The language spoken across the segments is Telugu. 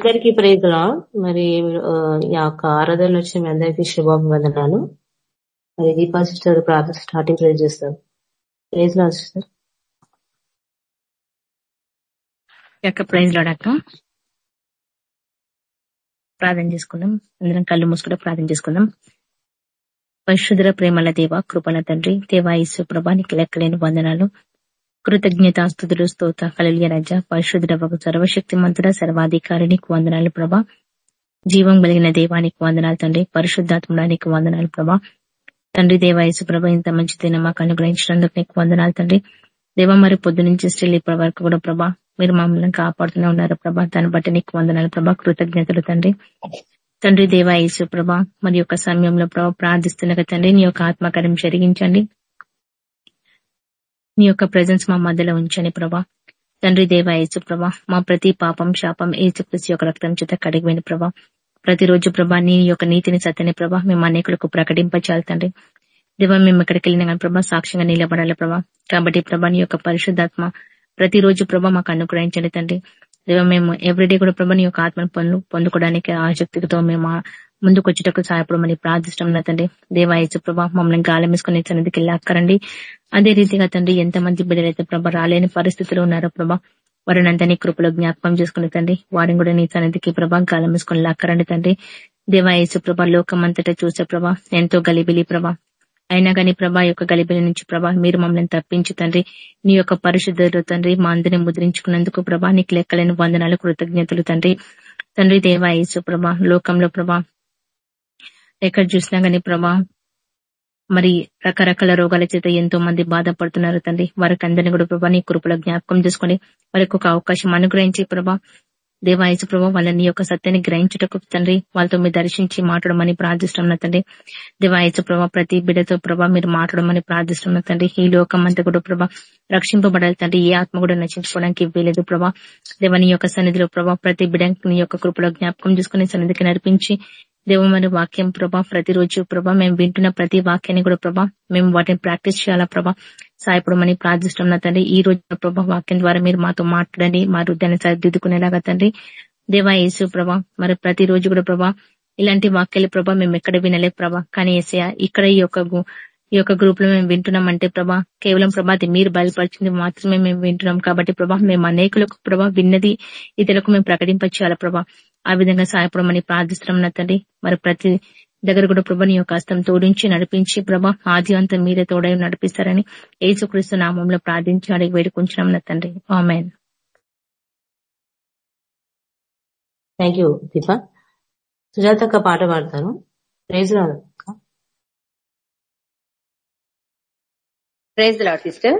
అందరికీ ప్రేజలా మరి ఈ యొక్క ఆరాధనలు వచ్చిన మీ అందరికీ శుభాభివందనాలు. మరి దీపా సిస్టర్ ప్రార్థన స్టార్టింగ్ ప్రేజ్ చేస్తారు ప్రేజ్ లా సిస్టర్. యొక్క ప్రైజ్ లోడక్క ప్రార్థన చేసుకుందాం. అందరం కళ్ళు మూసుకుంటే ప్రార్థన చేసుకుందాం. పరిశుద్ర ప్రేమల దేవ కృపణ తండ్రి దేవా ఈశ్వ ప్రభానికి లెక్కలేని వందనాలు. కృతజ్ఞతాస్తుతులు స్తోత కలలియ రజ పరిశుద్ధ సర్వశక్తి మంతుడ సర్వాధికారినికి వందనాలు ప్రభా. జీవం కలిగిన దేవానికి వందనాలు తండ్రి. పరిశుద్ధాత్మడానికి వందనాలు ప్రభా. తండ్రి దేవాయసు ప్రభ ఇంత మంచి దిన మాకు అనుగ్రహించినందుకు నీకు వందనాలు తండ్రి. దేవ మరి పొద్దు నుంచి స్టిల్ ఇప్పటి వరకు కూడా ప్రభా మీరు మమ్మల్ని కాపాడుతూనే ఉన్నారు ప్రభా. దాన్ని బట్టి నీకు వందనాలు ప్రభా. కృతజ్ఞతలు తండ్రి. తండ్రి దేవాయసు ప్రభ మరి యొక్క సమయంలో ప్రభా ప్రార్థిస్తున్న తండ్రి. నీ యొక్క ఆత్మకార్యం జరిగించండి. నీ యొక్క ప్రజెన్స్ మా మధ్యలో ఉంచని ప్రభా. తండ్రి దేవ ఏసు ప్రభా మా ప్రతి పాపం శాపం ఏసుకృషి యొక్క రక్తం చేత కడిగిపోయిన ప్రభా. ప్రతిరోజు ప్రభా నీ యొక్క నీతిని సత్యని ప్రభా మేము అనేకులకు ప్రకటింపచేయాలి తండ్రి. దేవ మేము ఎక్కడికి వెళ్ళినా కానీ ప్రభా సాక్ష్యంగా నిలబడాలి ప్రభా. కాబట్టి ప్రభా నీ యొక్క పరిశుద్ధాత్మ ప్రతిరోజు ప్రభా మాకు అనుగ్రహించండి తండ్రి. దేవ మేము ఎవ్రీడే కూడా ప్రభా నీ యొక్క ఆత్మను పొందు పొందుకోవడానికి ఆసక్తితో మేము ముందుకు వచ్చేటప్పుడు సహాయపడమని ప్రార్థిష్టం తండ్రి. దేవాయచు ప్రభా మమ్మల్ని గాలం వేసుకుని సన్నిధికి లాక్కరండి. అదే రీతిగా తండ్రి ఎంతమంది బిడ్డలైతే ప్రభా రాలేని పరిస్థితులు ఉన్నారో ప్రభా వారిని అంతా కృపలో జ్ఞాపకం చేసుకుని తండ్రి వారిని కూడా నీ సన్నిధికి ప్రభా గాలం వేసుకుని లాక్కరండి తండ్రి. దేవాయేసు ప్రభా లోకం అంతటా చూసే ప్రభా ఎంతో గలిబిలి ప్రభా. అయినా కానీ ప్రభా యొక్క గలిబిలి నుంచి ప్రభా మీరు మమ్మల్ని తప్పించి తండ్రి నీ యొక్క పరిశుద్ధులు తండ్రి మా అందరిని ముద్రించుకున్నందుకు ప్రభా నీకు లెక్కలేని వందనాలు కృతజ్ఞతలు తండ్రి. తండ్రి దేవాయేసు ప్రభా లోకంలో ప్రభా ఎక్కడ చూసినా గానీ ప్రభా మరి రకరకాల రోగాల చేత ఎంతో మంది బాధపడుతున్నారు తండ్రి. వారికి అందరినీ కూడా ప్రభా నీ కృపల జ్ఞాపకం చేసుకుని వారికి ఒక అవకాశం అనుగ్రహించి ప్రభా దేవాయసు ప్రభా వాళ్ళని యొక్క సత్యాన్ని గ్రహించుటకు తండ్రి వాళ్ళతో మీరు దర్శించి మాట్లాడమని ప్రార్థిస్తున్న తండ్రి. దేవాయసు ప్రభా ప్రతి బిడ్డతో ప్రభా మీరు మాట్లాడమని ప్రార్థిస్తున్న తండ్రి. ఈ లోకం అంతా కూడా ప్రభా రక్షింపబడాలి తండ్రి. ఏ ఆత్మ కూడా నశించుకోవడానికి వీలేదు ప్రభా. దేవని యొక్క సన్నిధిలో ప్రభా ప్రతి బిడ్డకి నీ యొక్క కృపలో జ్ఞాపకం చేసుకుని సన్నిధికి నడిపించి దేవమని వాక్యం ప్రభా ప్రతిరోజు ప్రభా మేము వింటున్న ప్రతి వాక్యాన్ని కూడా ప్రభా మేము వాటిని ప్రాక్టీస్ చేయాలా ప్రభా? సాయపడమని ప్రార్థిస్తున్న తండ్రి. ఈ రోజు ప్రభా వాక్యం ద్వారా మీరు మాతో మాట్లాడండి మా హృదయాన్ని సరిదిద్దుకునేలాగా తండ్రి. దేవా యేసు ప్రభా మరి ప్రతిరోజు కూడా ప్రభా ఇలాంటి వాక్యాలు ప్రభా మేము ఎక్కడ వినలే ప్రభా. కానీ ఏసయ ఇక్కడ ఈ యొక్క ఈ యొక్క గ్రూప్లో మేము వింటున్నాం అంటే ప్రభా కేవలం ప్రభా అది మీరు బయలుపరిచింది మాత్రమే మేము వింటున్నాం కాబట్టి ప్రభా మేము అనేకులకు ప్రభా విన్నది ఇతరులకు మేము ప్రకటింపచేయాల ప్రభా? ఆ విధంగా సాయపడమని ప్రార్థిస్తున్నాం తండ్రి. మరి ప్రతి దగ్గర కూడా ప్రభా నీ యొక్క హస్తం తోడించి నడిపించి ప్రభా ఆది అంతా మీరే తోడై నడిపిస్తారని ఏసుక్రీస్తు నామంలో ప్రార్థించి అడిగి వేడుకుంటున్నాం నా తండ్రి. Amen. Thank you Deepa. Sujatha పాట పాడతాను. ప్రైజ్ రాదు praise Lord sister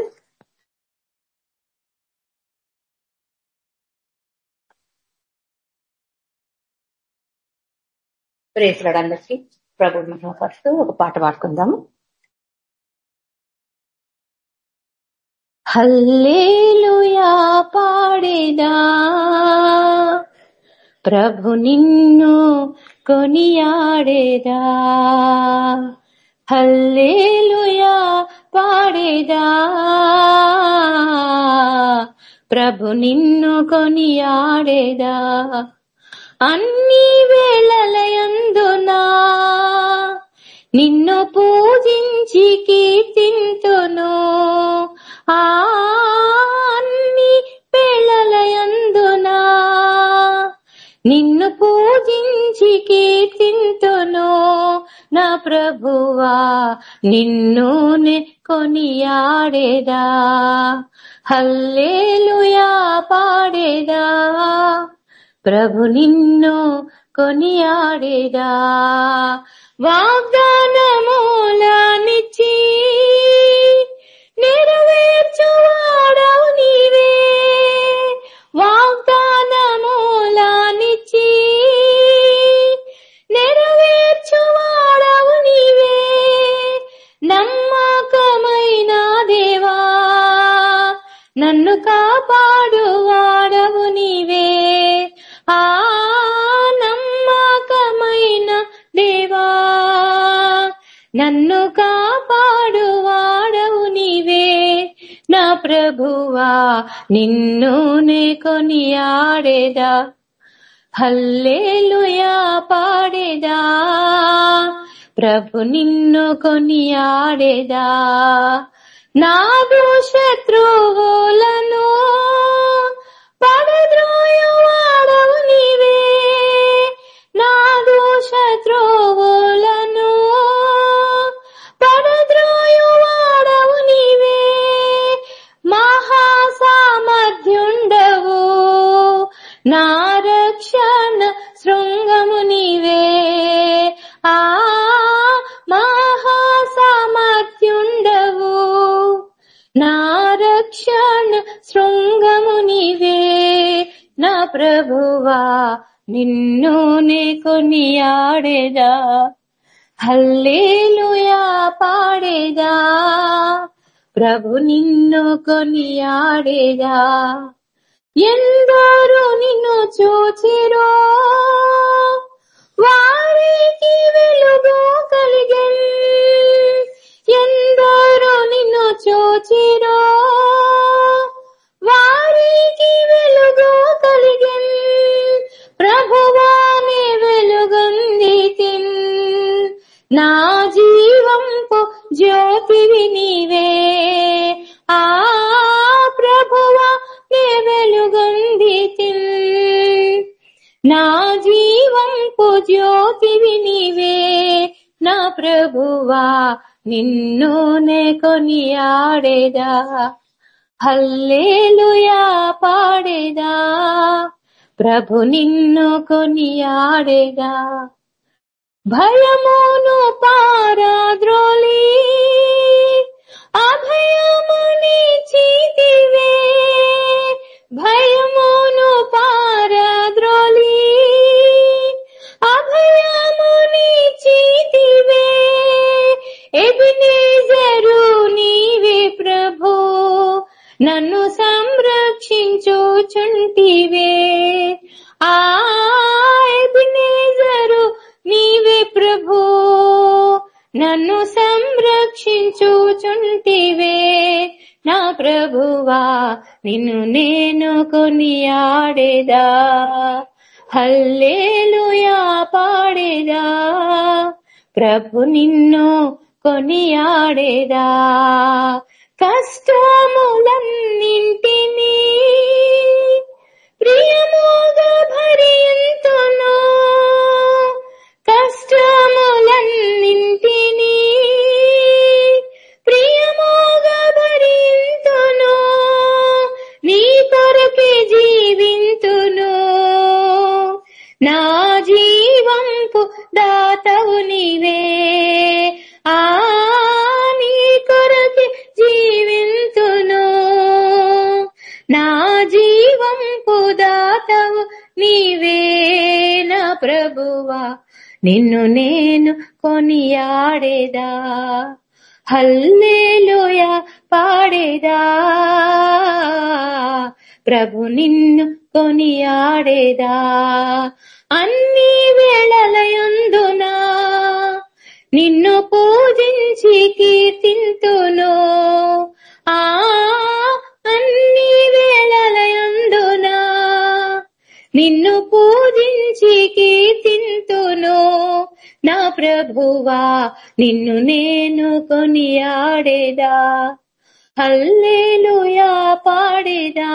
praise Lord అందరికి. ప్రభు మహిమపరుస్తూ ఒక పాట పాడుకుందాము. హల్లేలుయా పాడేదా? ప్రభు నిన్ను కొనియాడేదా? హల్లేలుయా పాడేదా ప్రభు నిన్ను కొనియాడేదా? అన్ని వేళలయందునా నిన్ను పూజించి కీర్తింతును. అన్ని వేళలయందునా నిన్ను పూజించి కీర్తింతును. నా ప్రభువా నిన్ను కొనియాడేదా? హల్లేలుయా పాడేదా? ప్రభు నిన్ను కొనియాడేదా? వాగ్దానమూలానిచ్చి నెరవేర్చువాడవు నీవే. నన్ను కాపాడువాడవు నీవే. ఆ నమ్మకమైన దేవా నన్ను కాపాడువాడవు నీవే. నా ప్రభువా నిన్ను నే కొనియాడేదా. హల్లేలుయా పాడేదా. ప్రభు నిన్ను కొనియాడేదా. నాగు శత్రువులను పడద్రోయవాడవు నీవే. నాగు శత్రువు ప్రభువా నిన్ను నే కొనియాడేదా హల్లేలుయా పాడేదా ప్రభు నిన్ను కొనియాడేదా ఎందరూ నిన్ను చూచిరో. వారికి వెలుగు కలిగే. ఎందరూ నిన్ను చూచిరో. వారికి వెలుగు కలిగన్. ప్రభువాని వెలుగందితిన్ నా జీవంపు జ్యోతివి నీవే. ఆ ప్రభువా నే వెలుగందితిన్ నా జీవంపు జ్యోతివి నీవే. నా ప్రభువా నిన్ను నే కొనియాడేదా. హల్లేలుయా పాడేదా. ప్రభు నిన్ను కొనియాడేదా. భయమును పారాద్రోలి అభయముని చీతివే. భయము నన్ను సంరక్షించుచుంటివే ఆ ఆరు నీవే ప్రభు. నన్ను సంరక్షించుచుంటివే నా ప్రభువా నిన్ను నేను కొనియాడేదా. హల్లేలుయా పాడేదా. ప్రభు నిన్ను కొనియాడేదా. కష్టములన్నింటినీ ప్రియముగా భరింతును. కష్టములన్నింటినీ ప్రభువా నిన్ను నేను కొనియాడేదా? హల్లేలుయా పాడేదా? ప్రభు నిన్ను కొనియాడేదా? అన్ని వేళలయందునా నిన్ను పూజించి కీర్తింతును? ఆ నిన్ను పూజించి కీర్తింతును. నా ప్రభువా నిన్ను నేను కొనియాడేదా. హల్లేలుయా పాడేదా.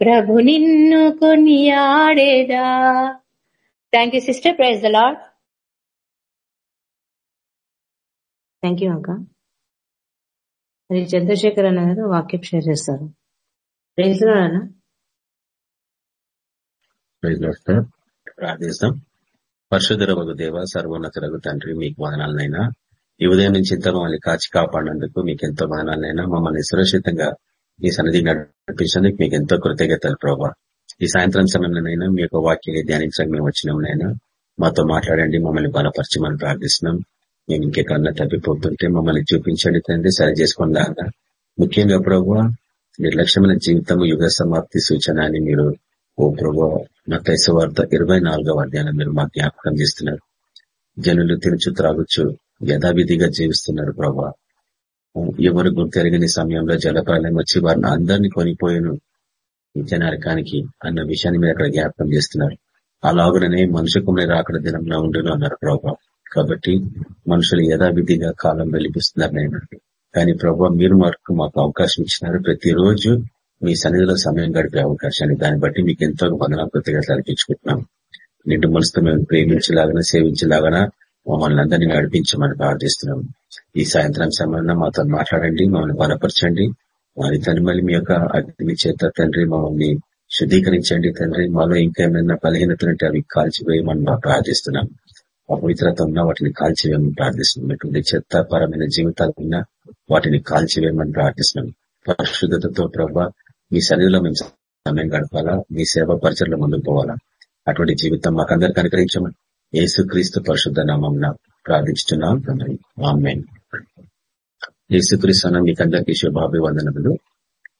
ప్రభు నిన్ను కొనియాడేదా. Thank you sister praise the Lord thank you అక్క మరి చంద్రశేఖర్ అన్న గారు వాక్యం షేర్ చేస్తారు ప్రైజ్ అన్న. ప్రార్థిస్తాం. పరశుధరవగు దేవ సర్వోన్నతులకు తండ్రి మీకు వదనాలనైనా. ఈ ఉదయం నుంచి ఇంత మమ్మల్ని కాచి కాపాడినందుకు మీకు ఎంతో వదనాలనైనా. మమ్మల్ని సురక్షితంగా ఈ సన్నిధి నడిపించినందుకు మీకు ఎంతో కృతజ్ఞతలు ప్రభావ ఈ సాయంత్రం సమయంలోనైనా మీ యొక్క వాక్యాన్ని ధ్యానించడానికి మేము వచ్చినాంనైనా మాతో మాట్లాడండి మమ్మల్ని బలపరచమని ప్రార్థిస్తున్నాం. మేము ఇంకెక్కడన్నా తప్పిపోతుంటే మమ్మల్ని చూపించండి తండ్రి సరి చేసుకుందాగా ముఖ్యంగా ప్రభు నిర్లక్ష్యమైన జీవితం యుగ సమాప్తి సూచన అని మీరు ఓ ప్రభు నా వార్త ఇరవై నాలుగవ అధ్యాయం మీరు మాకు జ్ఞాపకం చేస్తున్నారు. జనులు తినుచు త్రాగుచు యథావిధిగా జీవిస్తున్నారు ప్రభా. ఎవరు గుర్తెరగని సమయంలో జలప్రాలయం వచ్చి వారిని అందరినీ కొనిపోయాను. ఈ అన్న విషయాన్ని మీరు అక్కడ జ్ఞాపకం చేస్తున్నారు. అలాగనే మనుషు కుమ్మరి రాకడ దినంలో ఉండును అన్నారు ప్రభా. కాబట్టి మనుషులు యథావిధిగా కాలం వెలిపిస్తున్నారు నేను కానీ ప్రభా మీరు మాకు మాకు అవకాశం ఇచ్చినారు. ప్రతిరోజు మీ సన్నిధిలో సమయం గడిపే అవకాశాన్ని దాన్ని బట్టి మీకు ఎంతో వందన కృతజ్ఞతలు అర్పించుకుంటున్నాం. నిండు మనసుతో మేము ప్రేమించలాగా సేవించలాగా మమ్మల్ని అందరినీ నడిపించమని ప్రార్థిస్తున్నాం. ఈ సాయంత్రం సమయంలో మాతో మాట్లాడండి మమ్మల్ని బలపరచండి. వారి తండ్రి మళ్ళీ మీ యొక్క అగ్ని చేత తండ్రి మమ్మల్ని శుద్ధీకరించండి తండ్రి. మాలో ఇంకా ఏమైనా బలహీనతలు ఉంటే అవి కాల్చివేయమని ప్రార్థిస్తున్నాం. అపవిత్రత ఉన్న వాటిని కాల్చివేయమని ప్రార్థిస్తున్నాం. ఎటువంటి చెత్త పరమైన జీవితాలు ఉన్నా వాటిని కాల్చివేయమని ప్రార్థిస్తున్నాం. పరిశుద్ధతతో ప్రభావ మీ సన్నిధిలో మేము సమయం గడపాలా? మీ సేవ పరిచయలో ముందుకు పోవాలా? అటువంటి జీవితం మాకందరికి అనుగ్రహించమని యేసుక్రీస్తు పరిశుద్ధ నామం ప్రార్థించుతున్నాం. ఆమెన్. యేసుక్రీస్తు మీకు అందరికీ శుభాభివందనములు.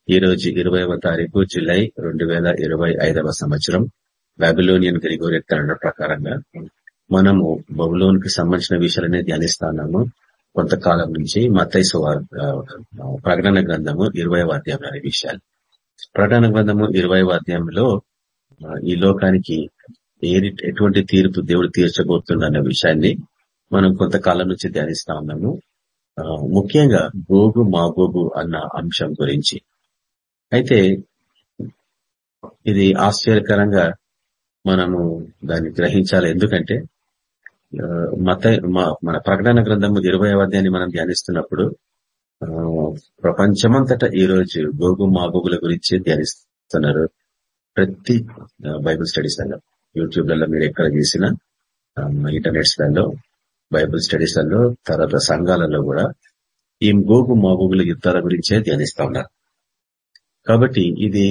ఈ రోజు ఇరవైవ తారీఖు జులై రెండు వేల ఇరవై ఐదవ సంవత్సరం. బాబిలోనియన్ గ్రిగోరియన్ క్యాలెండర్ ప్రకారంగా మనము బబులోన్కి సంబంధించిన విషయాలనే ధ్యానిస్తున్నాము. కొంతకాలం నుంచి మతైసు ప్రకటన గ్రంథము ఇరవై అధ్యాయం అనే విషయాలు. ప్రకటన గ్రంథము ఇరవై అధ్యాయంలో ఈ లోకానికి ఏ ఎటువంటి తీర్పు దేవుడు తీర్చబోతుందన్న విషయాన్ని మనం కొంతకాలం నుంచి ధ్యానిస్తా ఉన్నాము. ముఖ్యంగా గోగు మాగోగు అన్న అంశం గురించి. అయితే ఇది ఆశ్చర్యకరంగా మనము దాన్ని గ్రహించాలి. ఎందుకంటే మత మన ప్రకటన గ్రంథము ఇరవై అధ్యాయాన్ని మనం ధ్యానిస్తున్నప్పుడు ప్రపంచమంతటా ఈ రోజు గోగు మాగోగుల గురించి ధ్యానిస్తున్నారు ప్రతి బైబుల్ స్టడీస్లలో యూట్యూబ్లలో మీరు ఎక్కడ చూసినా ఇంటర్నెట్స్లలో బైబుల్ స్టడీస్లలో తర్వాత సంఘాలలో కూడా ఈ గోగు మాగోగుల యుద్ధాల గురించే ధ్యానిస్తా ఉన్నారు. కాబట్టి ఇది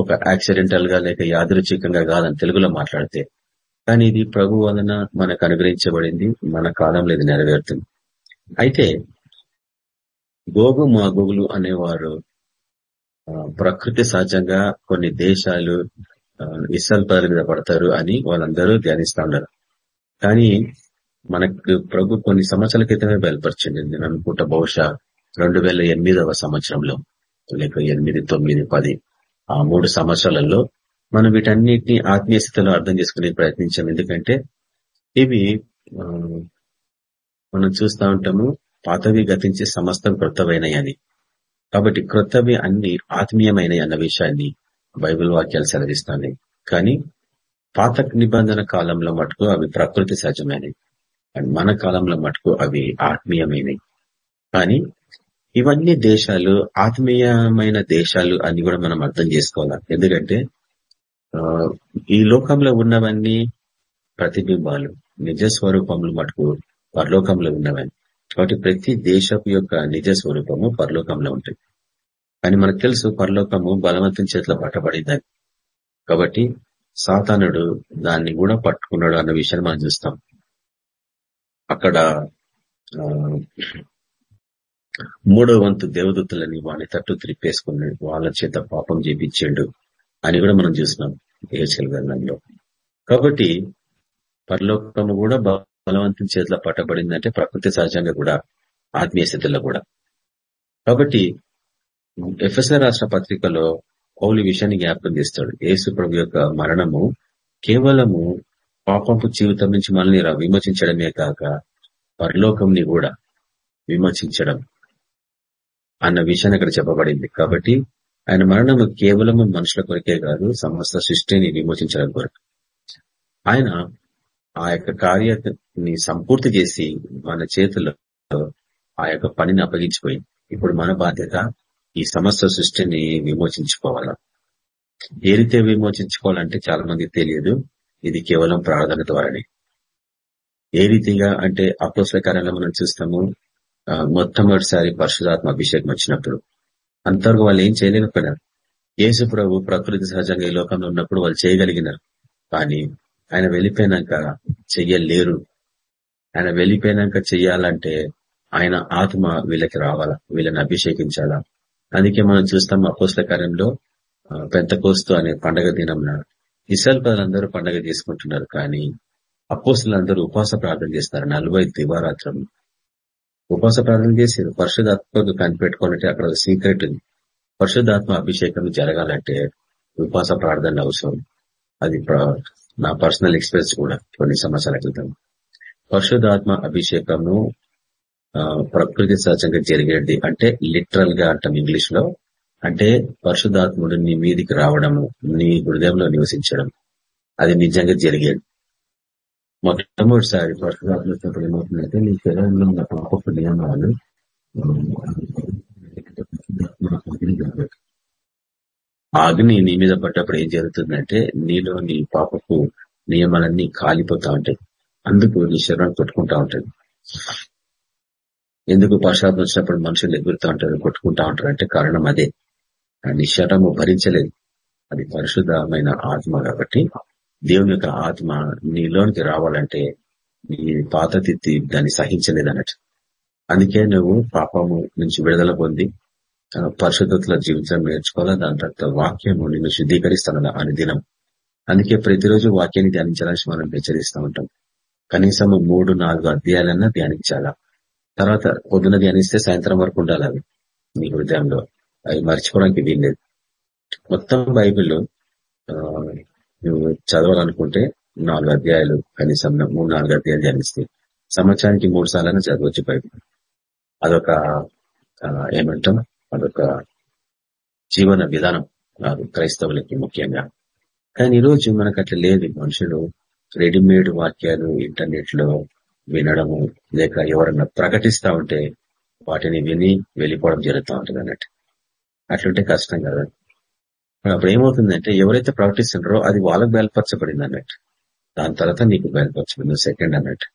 ఒక యాక్సిడెంటల్గా లేక యాదృచ్ఛికంగా కాదని తెలుగులో మాట్లాడితే కానీ ఇది ప్రభు వలన మనకు అనుగ్రహించబడింది మన కాలంలో ఇది నెరవేరుతుంది. అయితే గోగు మాగోగులు అనేవారు ప్రకృతి సహజంగా కొన్ని దేశాలు ఇస్రాల్ పదల మీద పడతారు అని వాళ్ళందరూ ధ్యానిస్తా ఉన్నారు. కానీ మనకు ప్రభు కొన్ని సంవత్సరాల క్రితమే బయలుపరిచింది. నేను అనుకుంటా బహుశా రెండు వేల ఎనిమిదవ సంవత్సరంలో లేక ఎనిమిది తొమ్మిది పది ఆ మూడు సంవత్సరాలలో మనం వీటన్నిటిని ఆత్మీయ స్థితిలో అర్థం చేసుకునే ప్రయత్నించాం. ఎందుకంటే ఇవి మనం చూస్తూ ఉంటాము పాతవి గతించి సమస్తం అని. కాబట్టి క్రొత్తవి అన్ని ఆత్మీయమైనవి అన్న విషయాన్ని బైబిల్ వాక్యాలు సెలవిస్తాయి కానీ పాత నిబంధన కాలంలో మటుకు అవి ప్రకృతి సహజమైనవి. అండ్ మన కాలంలో మటుకు అవి ఆత్మీయమైనవి. కానీ ఇవన్నీ దేశాలు ఆత్మీయమైన దేశాలు అని కూడా మనం అర్థం చేసుకోవాలి. ఎందుకంటే ఈ లోకంలో ఉన్నవన్నీ ప్రతిబింబాలు నిజ స్వరూపములు మటుకు పరలోకంలో ఉన్నవన్నీ. కాబట్టి ప్రతి దేశపు యొక్క నిజ స్వరూపము పరలోకంలో ఉంటుంది. కానీ మనకు తెలుసు పరలోకము బలవంతం చేతిలో పట్టబడిందని. కాబట్టి సాతానుడు దాన్ని కూడా పట్టుకున్నాడు అన్న విషయాన్ని మనం చూస్తాం. అక్కడ మూడో వంతు దేవదత్తులని వాని తట్టు త్రిప్పేసుకున్నాడు వాళ్ళ చేత పాపం చేపించాడు అని కూడా మనం చూసినాం ఏహెచ్ఎల్ గ్రంథంలో. కాబట్టి పరలోకము కూడా బలవంతం చేతిలో పట్టబడిందంటే ప్రకృతి సహజంగా కూడా ఆత్మీయ స్థితిలో కూడా. కాబట్టి ఎఫ్ఎస్ఆర్ రాష్ట్ర పత్రికలో పౌలు విషయాన్ని జ్ఞాపకం చేస్తాడు. యేసు ప్రభు యొక్క మరణము కేవలము పాపంపు జీవితం నుంచి మనల్ని విమోచించడమే కాక పరలోకంని కూడా విమోచించడం అన్న విషయాన్ని అక్కడ చెప్పబడింది. కాబట్టి ఆయన మరణము కేవలం మనుషుల కొరకే కాదు సమస్త సృష్టిని విమోచించడం కొరకు. ఆయన ఆ యొక్క కార్యాన్ని సంపూర్తి చేసి మన చేతుల్లో ఆ యొక్క పనిని అప్పగించిపోయింది. ఇప్పుడు మన బాధ్యత ఈ సమస్త సృష్టిని విమోచించుకోవాలా? ఏ రీతే విమోచించుకోవాలంటే చాలా మందికి తెలియదు. ఇది కేవలం ప్రార్థన ద్వారానే. ఏ రీతిగా అంటే అపోసల కార్యాలయం మనం చూస్తాము మొట్టమొదటిసారి పరిశుధాత్మ అభిషేకం వచ్చినప్పుడు. అంతవరకు వాళ్ళు ఏం చేయలేకపోయినారు. యేసు ప్రభు ప్రకృతి సహజంగా ఈ లోకంలో ఉన్నప్పుడు వాళ్ళు చేయగలిగినారు. కానీ ఆయన వెళ్ళిపోయినాక చెయ్యలేరు. ఆయన వెళ్ళిపోయినాక చెయ్యాలంటే ఆయన ఆత్మ వీళ్ళకి రావాలా వీళ్ళని అభిషేకించాలా? అందుకే మనం చూస్తాం అపోస్ల కార్యంలో కోస్తు అనే పండగ దినం ఇసల్ పదలందరూ పండగ తీసుకుంటున్నారు కానీ అపోస్తులందరూ ఉపవాస ప్రార్థన చేస్తారు. నలభై దివారాత్రం ఉపవాస ప్రార్థన చేసి పరిశుధాత్మకు కనిపెట్టుకోవాలంటే అక్కడ సీక్రెట్ ఉంది. పరిశుధాత్మ అభిషేకం జరగాలంటే ఉపాస ప్రార్థన అవసరం. అది నా పర్సనల్ ఎక్స్పీరియన్స్ కూడా కొన్ని సంవత్సరాల క్రితం. పరిశుద్ధాత్మ అభిషేకము ప్రకృతి సహజంగా జరిగేది అంటే లిటరల్గా అంటాం ఇంగ్లీష్లో అంటే పరిశుధాత్ముడు నీ మీదికి రావడము నీ హృదయంలో నివసించడం. అది నిజంగా జరిగేది. మొట్టమొదటిసారి పరిశుధాత్మతో ఏమవుతుందంటే నీ శరీరంలో ఉన్న పాపపు నియమాలు అగ్ని నీ మీద పడ్డప్పుడు ఏం జరుగుతుందంటే నీలో నీ పాపపు నియమాలన్నీ కాలిపోతా ఉంటాయి. అందుకు నీ శరీరం కొట్టుకుంటా ఉంటుంది ఎందుకు పశ్చాత్తం వచ్చినప్పుడు మనుషులు ఎగురుతూ ఉంటారు కొట్టుకుంటా ఉంటారు అంటే కారణం అదే. నీ శరీరము భరించలేదు. అది పరిశుద్ధమైన ఆత్మ కాబట్టి దేవుని యొక్క ఆత్మ నీలోనికి రావాలంటే నీ పాత తిత్తి దాన్ని సహించలేదు అన్నట్టు అందుకే నువ్వు పాపము నుంచి విడుదల పొంది పరిశుద్ధతలో జీవితం నేర్చుకోవాలా? దాని తర్వాత వాక్యం నిన్ను శుద్ధీకరిస్తాను అని దినం అందుకే ప్రతిరోజు వాక్యాన్ని ధ్యానించాలని మనం హెచ్చరిస్తూ ఉంటాం. కనీసం మూడు నాలుగు అధ్యాయాలన్నా ధ్యానించాలా? తర్వాత పొద్దున ధ్యానిస్తే సాయంత్రం వరకు ఉండాలి అవి? మీ హృదయంలో. అవి మర్చిపోవడానికి వీల్లేదు. మొత్తం బైబిల్లో నువ్వు చదవాలనుకుంటే నాలుగు అధ్యాయాలు కనీసం మూడు నాలుగు అధ్యాయాలు ధ్యానిస్తే. సంవత్సరానికి మూడు సార్లు చదవచ్చు బైబిల్. అదొక ఏమంటాం? అదొక జీవన విధానం కాదు క్రైస్తవులకి ముఖ్యంగా. కానీ ఈరోజు మనకు అట్లా లేదు. మనుషులు రెడీమేడ్ వాక్యాలు ఇంటర్నెట్లో వినడము లేక ఎవరన్నా ప్రకటిస్తా ఉంటే వాటిని విని వెళ్ళిపోవడం జరుగుతూ ఉంటుంది అన్నట్టు. అట్లుంటే కష్టం కదా. అప్పుడు ఏమవుతుందంటే ఎవరైతే ప్రకటిస్తున్నారో అది వాళ్ళకు బయలుపరచబడింది అన్నట్టు. దాని తర్వాత నీకు బయలుపరచబడింది సెకండ్ అన్నట్టు.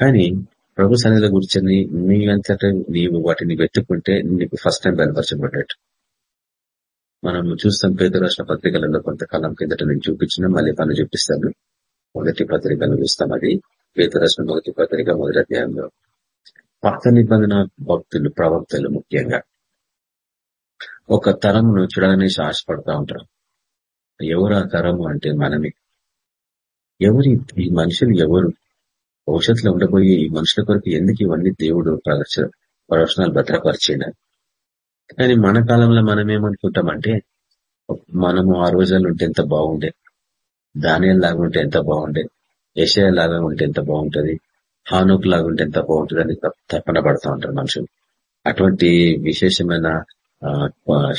కానీ ప్రభు సన్నిధిలో కూర్చొని నీవంతటా నీవు వాటిని వెతుక్కుంటే నీకు ఫస్ట్ టైం బయలుపరచబడ్డట్టు మనం చూస్తాం పేద రాష్ట్ర పత్రికలలో కొంతకాలం కిందట నేను చూపించిన మళ్ళీ పనులు చూపిస్తాను. మొదటి పత్రికను చూస్తాం అది. పేద రాష్ట్ర మొదటి పత్రిక మొదటి అధ్యాయంలో. పాత నిబంధన భక్తులు ప్రవక్తలు ముఖ్యంగా. ఒక తరంను చూడాలని ఆశపడతా ఉంటారు ఎవరు ఆ తరము అంటే మనమే. ఎవరి ఈ మనుషులు ఎవరు? భవిష్యత్తులో ఉండబోయే ఈ మనుషుల కొరకు ఎందుకు ఇవన్నీ దేవుడు ప్రదర్శన ప్రదర్శనలు భద్రపరిచాడు? కానీ మన కాలంలో మనం ఏమనుకుంటామంటే మనము ఆ రోజుల్లో ఉంటే ఎంత బాగుండే ధాన్యం లాగా ఉంటే ఎంత బాగుండే ఏషియా లాగా ఉంటే ఎంత బాగుంటది హానుక్ లాగా ఉంటే ఎంత బాగుంటుంది అని తప్పన పడతా ఉంటారు మనుషులు. అటువంటి విశేషమైన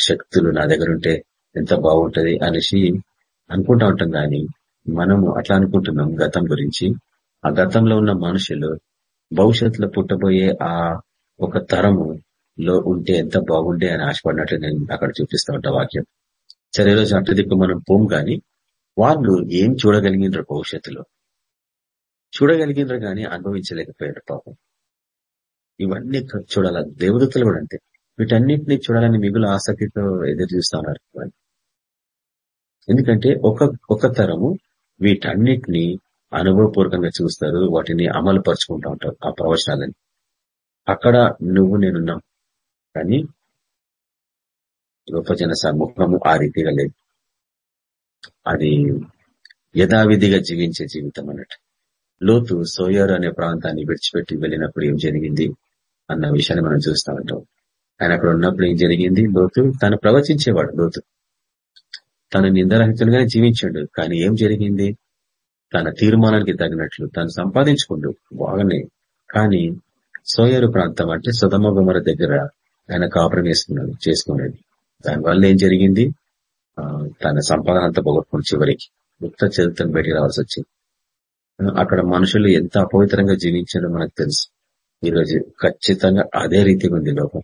శక్తులు నా దగ్గర ఉంటే ఎంత బాగుంటది అనేసి అనుకుంటా ఉంటాం. కానీ మనము అట్లా అనుకుంటున్నాం గతం గురించి. ఆ గతంలో ఉన్న మనుషులు భవిష్యత్తులో పుట్టబోయే ఆ ఒక తరము లో ఉంటే ఎంత బాగుండే అని ఆశపడినట్లు నేను అక్కడ చూపిస్తా ఉంటా వాక్యం. సరే రోజు మనం పోం గాని వాళ్ళు ఏం చూడగలిగినారు భవిష్యత్తులో? చూడగలిగినారు కానీ అనుభవించలేకపోయారు పాపం. ఇవన్నీ చూడాల? దేవదత్తులు కూడా అంతే. వీటన్నిటిని చూడాలని మిగులు ఆసక్తితో ఎదురు చూస్తున్నారు ఎందుకంటే ఒక ఒక తరము వీటన్నిటిని అనుభవపూర్వకంగా చూస్తారు వాటిని అమలు పరుచుకుంటూ ఉంటారు ఆ ప్రవచనాలని. అక్కడ నువ్వు నేనున్నాం కానీ గొప్ప జన సముఖము ఆ రీతిగా లేదు. అది యథావిధిగా జీవించే జీవితం అన్నట్టు. లోతు సోయర్ అనే ప్రాంతాన్ని విడిచిపెట్టి వెళ్ళినప్పుడు ఏం జరిగింది అన్న విషయాన్ని మనం చూస్తా ఉంటాం. ఆయన అక్కడ ఉన్నప్పుడు ఏం జరిగింది? లోతు తను ప్రవచించేవాడు లోతు. తను నిందరహితులుగానే జీవించాడు కానీ ఏం జరిగింది? తన తీర్మానానికి తగినట్లు తను సంపాదించుకుండు బాగానే కానీ సోయరు ప్రాంతం అంటే సుధమగుమర దగ్గర ఆయన కాపురం వేసుకున్నాడు చేసుకున్నాడు. దానివల్ల ఏం జరిగింది? తన సంపాదన అంతా పోగొట్టుకుని చివరికి ముక్త చరిత్రను బయటికి రావాల్సి వచ్చింది. అక్కడ మనుషులు ఎంత అపవిత్రంగా జీవించారో మనకు తెలుసు. ఈరోజు ఖచ్చితంగా అదే రీతిగా ఉంది లోకం.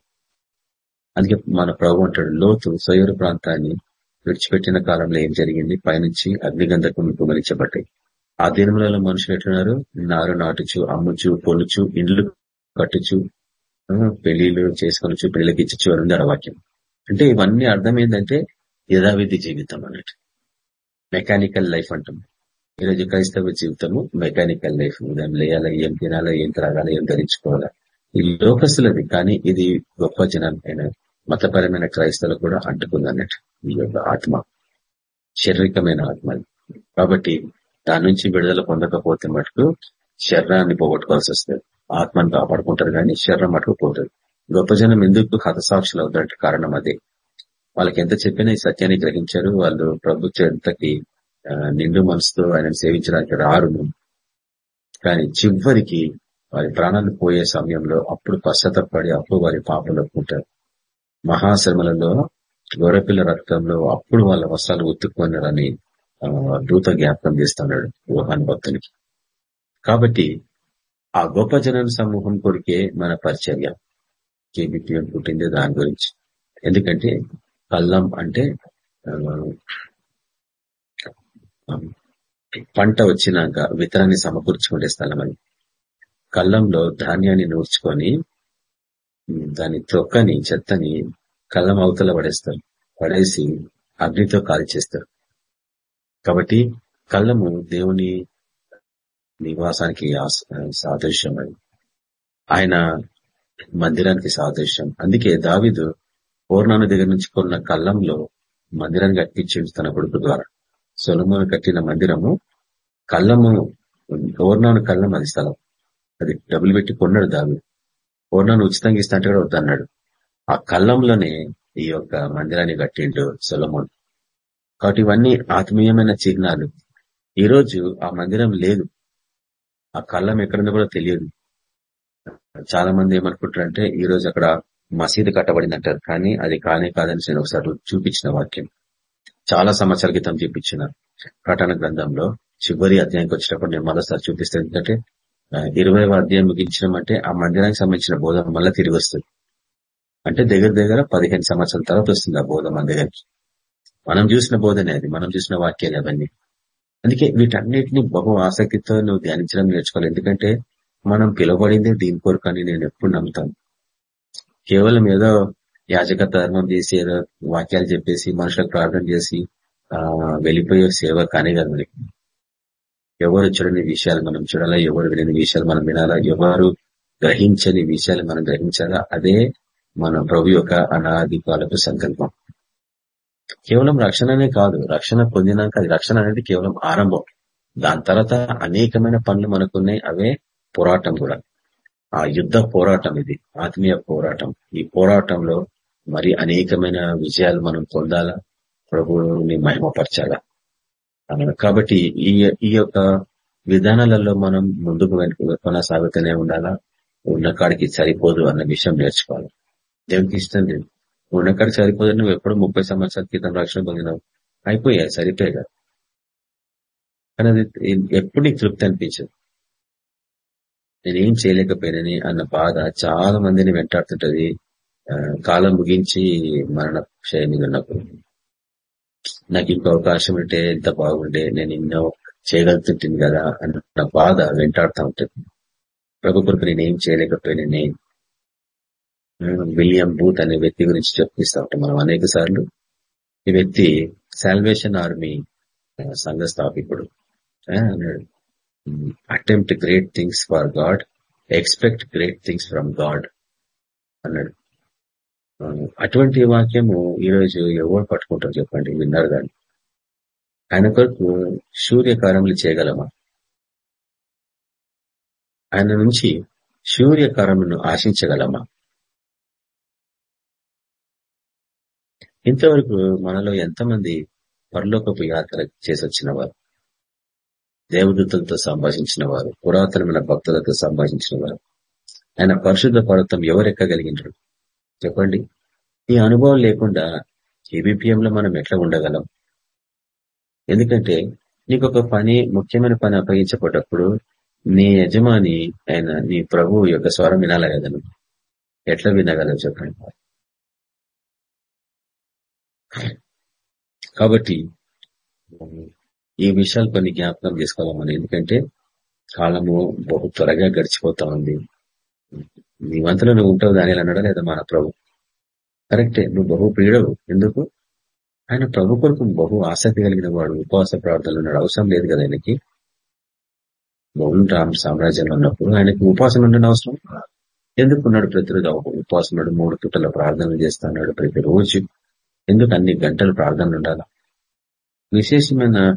అందుకే మన ప్రభు అంటాడు లోతు సోయరు ప్రాంతాన్ని విడిచిపెట్టిన కాలంలో ఏం జరిగింది? పైనుంచి అగ్నిగంధకం కుమరించబడ్డాయి. ఆ దినములలో మనుషులు ఎట్లున్నారు? నారు నాటుచు అమ్ముచు పొలుచు ఇండ్లు కట్టుచు పెళ్ళిళ్ళు చేసుకొనొచ్చు పెళ్ళికి ఇచ్చు అని వాక్యం. అంటే ఇవన్నీ అర్థం ఏంటంటే యథావిధి జీవితం అన్నట్టు. మెకానికల్ లైఫ్ అంటాం. ఈరోజు క్రైస్తవ జీవితము మెకానికల్ లైఫ్. ఉదయం లేయాలా ఏం తినాలా ఏం త్రాగాల ఏం ధరించుకోవాలా? ఈ లోకస్తులది కానీ ఇది గొప్ప జనమైన మతపరమైన క్రైస్తవులు కూడా అంటుకుంది అన్నట్టు ఈ యొక్క ఆత్మ. శారీరకమైన ఆత్మ కాబట్టి దాని నుంచి విడుదల పొందకపోతే మటుకు శరీరాన్ని పోగొట్టుకోవాల్సి వస్తుంది. ఆత్మను కాపాడుకుంటారు కానీ శరీరం మటుకు పోతుంది గొప్ప జనం ఎందుకు హతసాక్షులు అవుతున్నట్టు కారణం అదే. వాళ్ళకి ఎంత చెప్పినా ఈ సత్యాన్ని గ్రహించారు. వాళ్ళు ప్రభు చెంతకి నిండు మనసుతో ఆయన సేవించడానికి రారు కానీ చివరికి వారి ప్రాణాలు పోయే సమయంలో అప్పుడు పశ్చాత్తపడి అప్పుడు వారి పాపలు ఒప్పుకుంటారు మహాశ్రమలలో గొర్రెపిల్ల రక్తంలో అప్పుడు వాళ్ళ వస్త్రాలు ఉత్తుకున్నారని దూత జ్ఞాపకం చేస్తున్నాడు ఊహాన్ భక్తునికి. కాబట్టి ఆ గొప్ప జనం సమూహం కొరికే మన పరిచర్య కేబిపిఎం పుట్టింది దాని గురించి. ఎందుకంటే కల్లం అంటే పంట వచ్చినాక విత్తనాన్ని సమకూర్చుకునే స్థలం అని కళ్ళంలో ధాన్యాన్ని నూర్చుకొని దాని తొక్కని చెత్తని కళ్ళం అవతల పడేస్తారు. పడేసి అగ్నితో కాల్చేస్తారు. కాబట్టి కళ్ళము దేవుని నివాసానికి సాదృశ్యం అది ఆయన మందిరానికి సాదృశ్యం. అందుకే దావిదు పూర్ణాను దగ్గర నుంచి కొన్న కళ్ళంలో మందిరాన్ని కట్టించింది తన కొడుకు ద్వారా. సొలమును కట్టిన మందిరము కళ్ళము ఓర్ణాను కళ్ళం అది స్థలం. అది డబ్బులు పెట్టి కొన్నాడు దావి ఓర్నాను ఉచితంగా ఇస్తాంటే కూడా వద్దన్నాడు. ఆ కళ్ళంలోనే ఈ యొక్క మందిరాన్ని కట్టిండు సొలమోన్. కాబట్టి ఇవన్నీ ఆత్మీయమైన చిహ్నాలు. ఈ రోజు ఆ మందిరం లేదు. ఆ కళ్ళం ఎక్కడుందో కూడా తెలియదు. చాలా మంది ఏమనుకుంటారంటే ఈ రోజు అక్కడ మసీదు కట్టబడింది అంటారు కానీ అది కానే కాదని నేను ఒకసారి చూపించిన వాక్యం. చాలా సంవత్సరాల క్రితం చూపించిన ప్రకటన గ్రంథంలో చివరి అధ్యాయంకి వచ్చినప్పుడు నేను మరోసారి చూపిస్తాను ఎందుకంటే ఇరవై అధ్యాయం ముగించడం ఆ మందిరానికి సంబంధించిన బోధన మళ్ళీ తిరిగి వస్తుంది. అంటే దగ్గర దగ్గర పదిహేను సంవత్సరాల తర్వాత వస్తుంది ఆ బోధ మన దగ్గరికి మనం చూసిన బోధనే అది. మనం చూసిన వాక్యాలు అవన్నీ. అందుకే వీటన్నిటిని బహు ఆసక్తితో నువ్వు ధ్యానించడం నేర్చుకోవాలి. ఎందుకంటే మనం పిలువబడిందే దీని కొరకు అని నేను ఎప్పుడు నమ్ముతాను. కేవలం ఏదో యాజక ధర్మం చేసి ఏదో వాక్యాలు చెప్పేసి మనుషులకు ప్రార్థన చేసి ఆ వెళ్ళిపోయే సేవ కానీ కాదు మనకి ఎవరు చూడని విషయాలు మనం చూడాలా? ఎవరు వినని విషయాలు మనం వినాలా? ఎవరు గ్రహించని విషయాలు మనం గ్రహించాలా? అదే మన ప్రభు యొక్క అనాది కాలపు సంకల్పం. కేవలం రక్షణనే కాదు రక్షణ పొందినాక అది రక్షణ అనేది కేవలం ఆరంభం. దాని తర్వాత అనేకమైన పనులు మనకున్నాయి అవే పోరాటం కూడా. ఆ యుద్ధ పోరాటం ఇది ఆత్మీయ పోరాటం. ఈ పోరాటంలో మరి అనేకమైన విజయాలు మనం పొందాలా? ప్రభువుని మహిమపరచాలా? కాబట్టి ఈ ఈ యొక్క విధానాలలో మనం ముందుకు కొనసాగుతూనే ఉండాలా? ఉన్న కాడికి సరిపోదు అన్న విషయం నేర్చుకోవాలి. దేవునికి ఇష్టం లేదు. ఉండకడ కాడికి నువ్వు ఎప్పుడు ముప్పై సంవత్సరాల క్రితం రక్షణ పొందినావు? అయిపోయాయి సరిపోయా కానీ అది ఎప్పుడు నీకు తృప్తి అనిపించదు? నేనేం చేయలేకపోయినని అన్న బాధ చాలా మందిని వెంటాడుతుంటది. కాలం ముగించి మరణ మీద ఉన్నప్పుడు. నాకు ఇంకో అవకాశం ఉంటే ఎంత బాగుండే నేను ఎన్నో చేయగలుగుతుంటుంది కదా అన్న బాధ వెంటాడుతూ ఉంటుంది. ప్రభు కొరకు నేనేం చేయలేకపోయినా నేను విలియం బూత్ అనే వ్యక్తి గురించి చెప్పిస్తా ఉంటాం మనం అనేక సార్లు. ఈ వ్యక్తి సాల్వేషన్ ఆర్మీ సంఘ స్థాపికుడు. Attempt great things for God expect great things from God అన్నాడు. అటువంటి వాక్యము ఈరోజు ఎవరు పట్టుకుంటారు చెప్పండి విన్నారు కానీ. ఆయన కొరకు సూర్యకారములు చేయగలమా? ఆయన నుంచి సూర్యకారమును ఆశించగలమా? ఇంతవరకు మనలో ఎంతమంది పరలోకపు యాత్ర చేసి వచ్చిన వారు దేవదూతలతో సంభాషించిన వారు పురాతనమైన భక్తులతో సంభాషించిన వారు ఆయన పరిశుద్ధ పర్వతం ఎవరెక్కగలిగినారు చెప్పండి. ఈ అనుభవం లేకుండా లో మనం ఎట్లా ఉండగలం? ఎందుకంటే నీకు ఒక పని ముఖ్యమైన పని అప్పగించబడ్డప్పుడు నీ యజమాని ఆయన నీ ప్రభు యొక్క స్వరం వినాలి కదా ఎట్లా వినగలవు చెప్పండి? కాబట్టి ఈ విషయాలు కొన్ని జ్ఞాపకం చేసుకోవాలి మనం ఎందుకంటే కాలము బహు త్వరగా గడిచిపోతా ఉంది. నీ వంతులో నువ్వు ఉంటావు దాని అన్నాడా లేదా మన ప్రభు? కరెక్టే నువ్వు బహు ప్రియుడవు. ఎందుకు? ఆయన ప్రభు కొరకు బహు ఆసక్తి కలిగిన వాడు ఉపవాస ప్రార్థనలు ఉన్నాడు. అవసరం లేదు కదా ఆయనకి. బహున్ రామ్ సామ్రాజ్యంలో ఉన్నప్పుడు ఆయనకి ఉపాసన ఉండని అవసరం. ఎందుకున్నాడు ప్రతిరోజు? ఉపవాసం ఉన్నాడు మూడు తుట్టల ప్రార్థనలు చేస్తున్నాడు ప్రతిరోజు. ఎందుకు అన్ని గంటలు ప్రార్థనలు ఉండాలా? విశేషమైన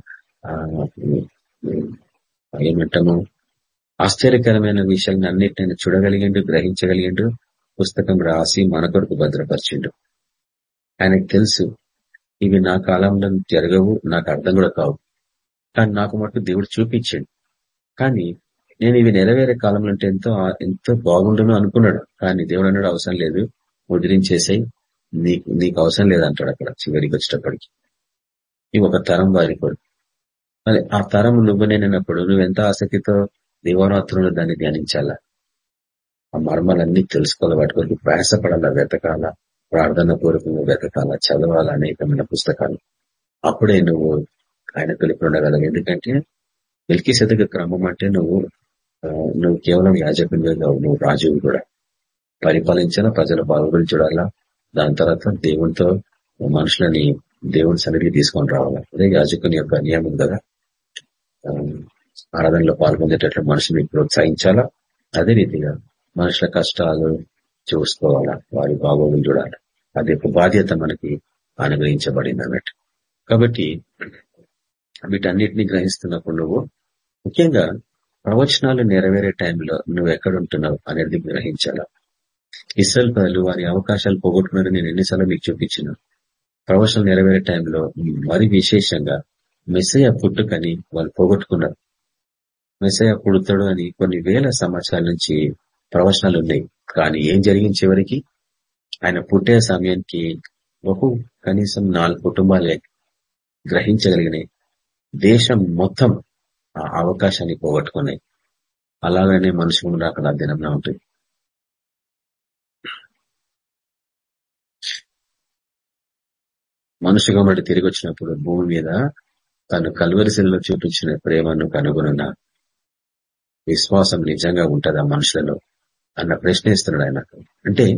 ఏమంటాము? ఆశ్చర్యకరమైన విషయాలను అన్నిటిని చూడగలిగిండు గ్రహించగలిగిండు. పుస్తకం రాసి మన కొరకు భద్రపరిచిండు. ఆయనకు తెలుసు ఇవి నా కాలంలో జరగవు నాకు అర్థం కూడా కావు. కానీ నాకు మటుకు దేవుడు చూపించాడు. కానీ నేను ఇవి నెరవేరే కాలంలో అంటే ఎంతో ఎంతో బాగుండును అనుకున్నాడు. కానీ దేవుడు అన్నాడు అవసరం లేదు ముద్రించేసాయి. నీకు నీకు అవసరం లేదంటాడు అక్కడ చివరికి వచ్చేటప్పటికి. ఇవి ఒక తరం వారి కొడుకు. మరి ఆ తరం నువ్వు నేనప్పుడు నువ్వు ఎంత ఆసక్తితో దేవరాత్రులు దాన్ని ధ్యానించాలా? ఆ మర్మాలన్నీ తెలుసుకోవాలి. వాటి కొరకు ప్రయాసపడాలా? వెతకాల? ప్రార్థన పూర్వకంగా వెతకాల? చదవాల? అనేకమైన పుస్తకాలు. అప్పుడే నువ్వు ఆయన కలిపి ఉండగలవు. ఎందుకంటే వెలికి శతక క్రమం అంటే నువ్వు నువ్వు కేవలం యాజకునిగా నువ్వు రాజువు కూడా. పరిపాలించాలా? ప్రజల బాగుగులు చూడాలా? దాని తర్వాత దేవునితో మనుషులని దేవుని సన్నిధికి తీసుకొని రావాలి. అదే యాజకుని యొక్క నియమం కదా. ఆరాధనలో పాల్గొనేటట్లు మనుషుని ప్రోత్సహించాలా? అదే రీతిగా మనుషుల కష్టాలు చూసుకోవాలా? వారి బాగోగులు చూడాలి? అది ఒక బాధ్యత మనకి అనుగ్రహించబడింది అన్నట్టు. కాబట్టి వీటన్నిటిని గ్రహిస్తున్నప్పుడు నువ్వు ముఖ్యంగా ప్రవచనాలు నెరవేరే టైంలో నువ్వు ఎక్కడుంటున్నావు అనేది గ్రహించాలా? ఇస్రాయల్ ప్రజలు వారి అవకాశాలు పోగొట్టుకున్నారని నేను ఎన్నిసార్లు మీకు చూపించిన. ప్రవచనం నెరవేరే టైంలో మరి విశేషంగా మెస్సయ పుట్టుకని వాళ్ళు పోగొట్టుకున్నారు. మెస్సయ పుడతాడు అని కొన్ని వేల సంవత్సరాల నుంచి ప్రవచనాలు ఉన్నాయి. కానీ ఏం జరిగింది చివరికి? ఆయన పుట్టే సమయానికి బహు కనీసం నాలుగు కుటుంబాలే గ్రహించగలిగినాయి. దేశం మొత్తం ఆ అవకాశాన్ని పోగొట్టుకున్నాయి. అలాగనే మనుషులు రాకడా దినంలో ఉంటుంది మనుషుగా మట్టి తిరిగి వచ్చినప్పుడు భూమి మీద తను కలువరిశిలో చూపించిన ప్రేమను కనుగొనున్న విశ్వాసం నిజంగా ఉంటుందా మనుషులలో అన్న ప్రశ్న ఇస్తున్నాడు ఆయన. అంటే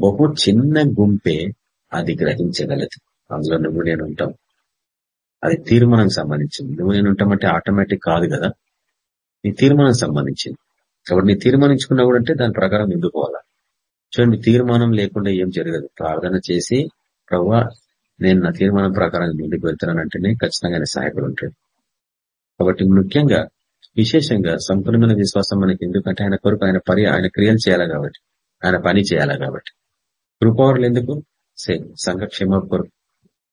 బహు చిన్న గుంపే అది గ్రహించగలదు. అందులో నువ్వు నేను ఉంటాం. అది తీర్మానం సంబంధించింది. నువ్వు నేను ఉంటామంటే ఆటోమేటిక్ కాదు కదా. నీ తీర్మానం సంబంధించింది. కాబట్టి నీ తీర్మానించుకున్నా కూడా అంటే దాని ప్రకారం ఎందుకోవాలా చూడండి తీర్మానం లేకుండా ఏం జరగదు. ప్రార్థన చేసి ప్రవ్వా నేను నా తీర్మానం ప్రకారం ముందుకు వెళ్తున్నానంటేనే ఖచ్చితంగా ఆయన సహాయకుడు ఉంటాడు. కాబట్టి ముఖ్యంగా విశేషంగా సంపూర్ణమైన విశ్వాసం మనకి ఎందుకంటే ఆయన కొరకు ఆయన పరి ఆయన క్రియలు చేయాలి కాబట్టి ఆయన పని చేయాలి కాబట్టి. కృపవరులు ఎందుకు? సంఘక్షేమ కొరకు.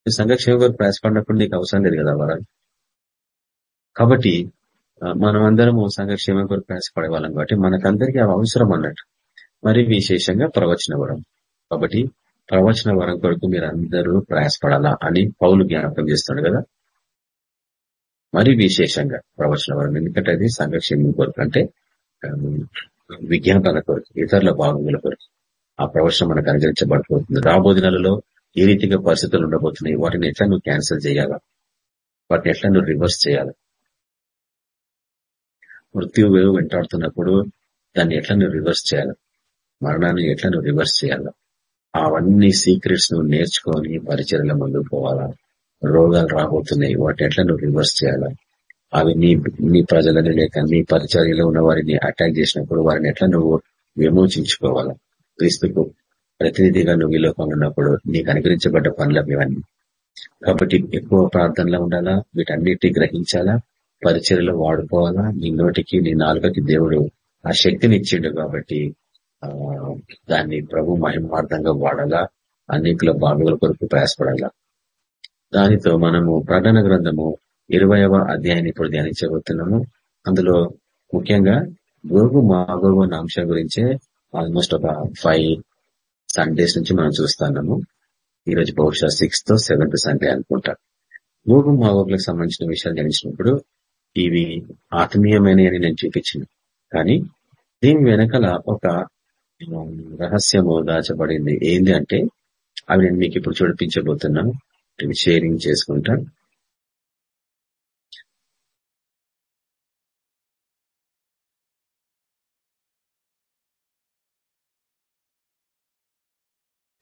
సంఘక్షేమ కొరకు ప్రయాసపడినప్పుడు నీకు అవసరం లేదు కదా వరాలు? కాబట్టి మనం అందరము సంఘక్షేమ కొరకు ప్రయాసపడే వాళ్ళం కాబట్టి మనకందరికీ అవసరం అన్నట్టు. మరి విశేషంగా ప్రవచన వరం కాబట్టి ప్రవచన వరం కొరకు మీరు అందరూ ప్రయాసపడాలా అని పౌలు జ్ఞాపకం చేస్తాడు కదా? మరి విశేషంగా ప్రవచన వరం ఎందుకంటే అది సంఘక్షేమం కొరకు అంటే విజ్ఞాపన కొరకు ఇతరుల భాగముల కొరకు. ఆ ప్రవచనం మనకు అనుగ్రహించబడిపోతుంది రాబోదినాలలో ఏ రీతిగా పరిస్థితులు ఉండబోతున్నాయి? వాటిని ఎట్లా నువ్వు క్యాన్సిల్ చేయాలా? వాటిని ఎట్లా నువ్వు రివర్స్ చేయాలి? మృత్యువు వెంటాడుతున్నప్పుడు దాన్ని ఎట్లా నువ్వు రివర్స్ చేయాలి? మరణాన్ని ఎట్లా నువ్వు రివర్స్ చేయాలా? అవన్నీ సీక్రెట్స్ నువ్వు నేర్చుకొని పరిచర్ల ముందుకు పోవాలా? రోగాలు రాబోతున్నాయి. వాటి ఎట్లా నువ్వు రివర్స్ చేయాలా? అవి నీ నీ ప్రజలని లేక నీ పరిచర్యలో ఉన్న వారిని అటాక్ చేసినప్పుడు వారిని ఎట్లా నువ్వు విమోచించుకోవాలా? క్రీస్తుకు ప్రతినిధిగా నువ్వు లోకంలో ఉన్నప్పుడు నీకు అనుగ్రహించబడ్డ పనులు ఇవన్నీ. కాబట్టి ఎక్కువ ప్రార్థనలో ఉండాలా? వీటన్నిటి గ్రహించాలా? పరిచర్యలో వాడుకోవాలా? నీ నోటికి నీ నాలుగకి దేవుడు ఆ శక్తిని ఇచ్చిండు కాబట్టి దాన్ని ప్రభు మహిమార్థంగా వాడాలా అనేకుల బాగుల కొరకు ప్రయాసపడాలా దానితో మనము ప్రకటన గ్రంథము ఇరవయవ అధ్యాయాన్ని ఇప్పుడు ధ్యానించబోతున్నాము. అందులో ముఖ్యంగా గోగు మాగోగు అన్న అంశం గురించే ఆల్మోస్ట్ ఒక ఫైవ్ సండేస్ నుంచి మనం చూస్తున్నాము. ఈ రోజు బహుశా సిక్స్త్ సెవెంత్ సండే అనుకుంటా. గోగు మాగోగులకు సంబంధించిన విషయాలు ధ్యానించినప్పుడు ఇవి ఆత్మీయమైనవి అని నేను చూపించిన. కానీ దీని వెనకల ఒక రహస్యము దాచబడింది. ఏంది అంటే అవి నేను మీకు ఇప్పుడు చూడిపించబోతున్నాను. షేరింగ్ చేసుకుంటా.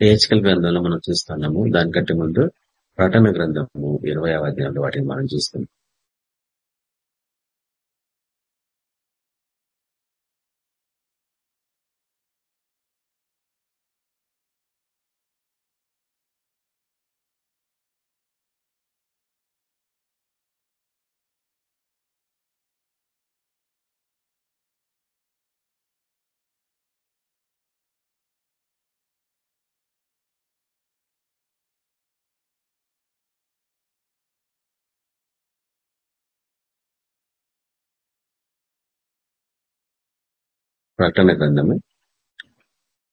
ఏహెచ్కల్ గ్రంథంలో మనం చూస్తున్నాము. దానికంటే ముందు ప్రటన గ్రంథము ఇరవై అధ్యాయంలో వాటిని మనం చూస్తున్నాం. ప్రకటన గ్రంథము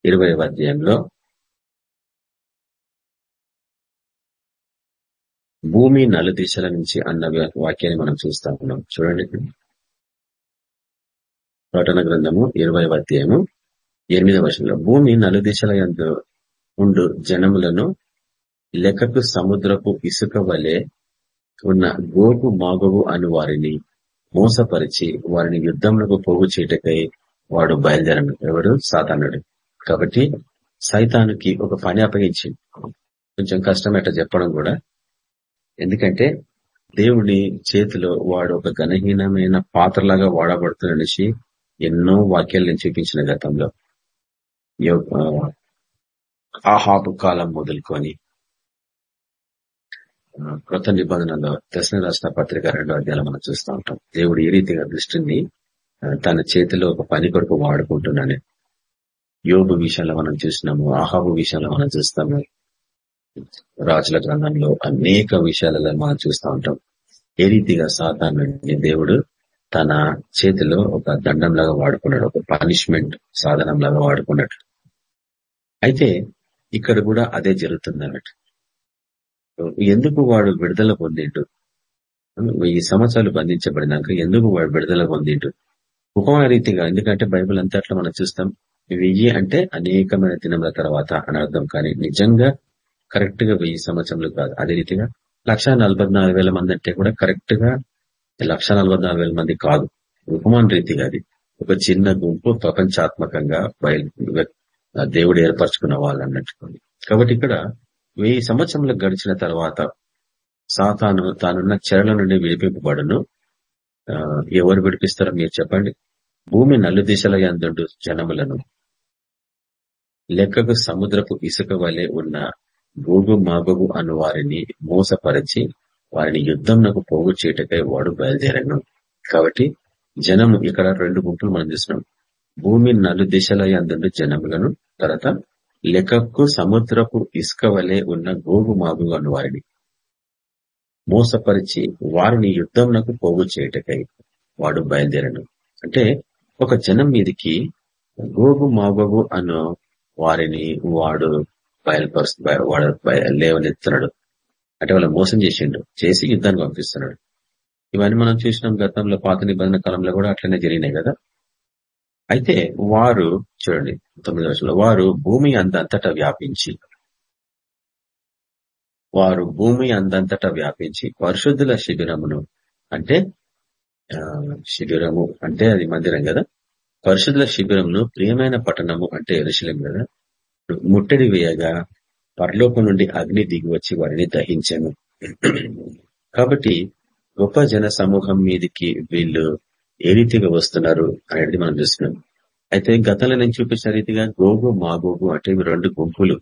ఇరవై అధ్యాయంలో భూమి నలు దిశల నుంచి అన్న వాక్యాన్ని మనం చూస్తా ఉన్నాం. చూడండి ప్రకటన గ్రంథము ఇరవై అధ్యాయము ఎనిమిదవ వర్షంలో భూమి నలు దిశల ఉండు జనములను లెక్కకు సముద్రపు ఇసుక వలె ఉన్న గోగు మాగోగు అని వారిని మోసపరిచి వారిని యుద్ధంలో పోగు చేయటకై వాడు బయలుదేరను ఎవరు? సాతానుడు. కాబట్టి సైతానికి ఒక పని అప్పగించి కొంచెం కష్టం ఎట్ట చెప్పడం కూడా. ఎందుకంటే దేవుడి చేతిలో వాడు ఒక ఘనహీనమైన పాత్రలాగా వాడబడుతున్నసి ఎన్నో వాక్యాలు నేను చూపించిన గతంలో. ఆహాపు కాలం మొదలుకొని కృత నిబంధనలో దర్శన రాష్ట్ర పత్రిక రెండో అధ్యాయులు మనం చూస్తూ ఉంటాం. దేవుడు ఏ రీతిగా దృష్టిని తన చేతిలో ఒక పని కొరకు వాడుకుంటున్నాను. యోగు విషయాలు మనం చూసినాము ఆహాబు విషయంలో మనం చూస్తాము. రాజుల గ్రంథంలో అనేక విషయాలలో మనం చూస్తూ ఉంటాం. ఏ రీతిగా సాధారణ దేవుడు తన చేతిలో ఒక దండంలాగా వాడుకున్నాడు ఒక పనిష్మెంట్ సాధనం లాగా వాడుకున్నాడు. అయితే ఇక్కడ కూడా అదే జరుగుతుంది అన్నట్టు ఎందుకు వాడు విడుదల పొందిండు? వెయ్యి సంవత్సరాలు బంధించబడినాక ఎందుకు వాడు విడుదల పొందిండు? ఉపమా రీతిగా ఎందుకంటే బైబుల్ అంతట్లో మనం చూస్తాం వెయ్యి అంటే అనేకమైన దినముల తర్వాత అని అర్థం కానీ నిజంగా కరెక్ట్గా వెయ్యి సంవత్సరంలో కాదు. అదే రీతిగా లక్ష మంది అంటే కూడా కరెక్ట్గా లక్ష మంది కాదు. ఉపమాన రీతిగా అది. ఒక చిన్న గుంపు ప్రపంచాత్మకంగా బయలు దేవుడు ఏర్పరచుకున్న వాళ్ళు అన్నట్టుకోండి. కాబట్టి ఇక్కడ వెయ్యి సంవత్సరంలో గడిచిన తర్వాత సాతాను తానున్న చెరల నుండి విడిపింపబడను. ఎవరు విడిపిస్తారో మీరు చెప్పండి. భూమి నల్లు దిశల ఎందుండు జనములను. లెక్కకు సముద్రపు ఇసుక వలె ఉన్న గోగు మాగోగు అను వారిని మోసపరిచి వారిని యుద్ధంనకు పోగు చేయటకై వాడు బయలుదేరను. కాబట్టి జనం ఇక్కడ రెండు గుంపులు మనం చూసినాం. భూమి నలు దిశల జనములను తర్వాత లెక్కకు సముద్రపు ఇసుక వలె ఉన్న గోగు మాగు అను వారిని మోసపరిచి వారిని యుద్ధంనకు పోగు చేయటకై వాడు బయలుదేరను. అంటే ఒక జనం మీదకి గోగు మాగోగు అను వారిని వాడు బయలుపరుస్తు వాడు లేవనెత్తున్నాడు అంటే వాళ్ళు మోసం చేసిండు. చేసి యుద్ధానికి పంపిస్తున్నాడు. ఇవన్నీ మనం చూసినాం గతంలో పాత నిబంధన కాలంలో కూడా అట్లనే జరిగినాయి కదా. అయితే వారు చూడండి తొమ్మిది రోజుల్లో వారు భూమి అందంతటా వ్యాపించి వారు భూమి అందంతటా వ్యాపించి పరిశుద్ధుల శిబిరమును అంటే శిబిరము అంటే అది మందిరం కదా? పరిశుద్ధుల శిబిరంను ప్రియమైన పట్టణము అంటే ఎరుశలం కదా? ముట్టడి వేయగా పరలోకం నుండి అగ్ని దిగి వచ్చి వారిని దహించాను. కాబట్టి గొప్ప జన సమూహం మీదకి వీళ్ళు ఏ రీతిగా వస్తున్నారు అనేది మనం చూస్తున్నాం. అయితే గతంలో నేను చూపించిన రీతిగా గోగు మాగోగు అంటే ఇవి రెండు గుంపులు.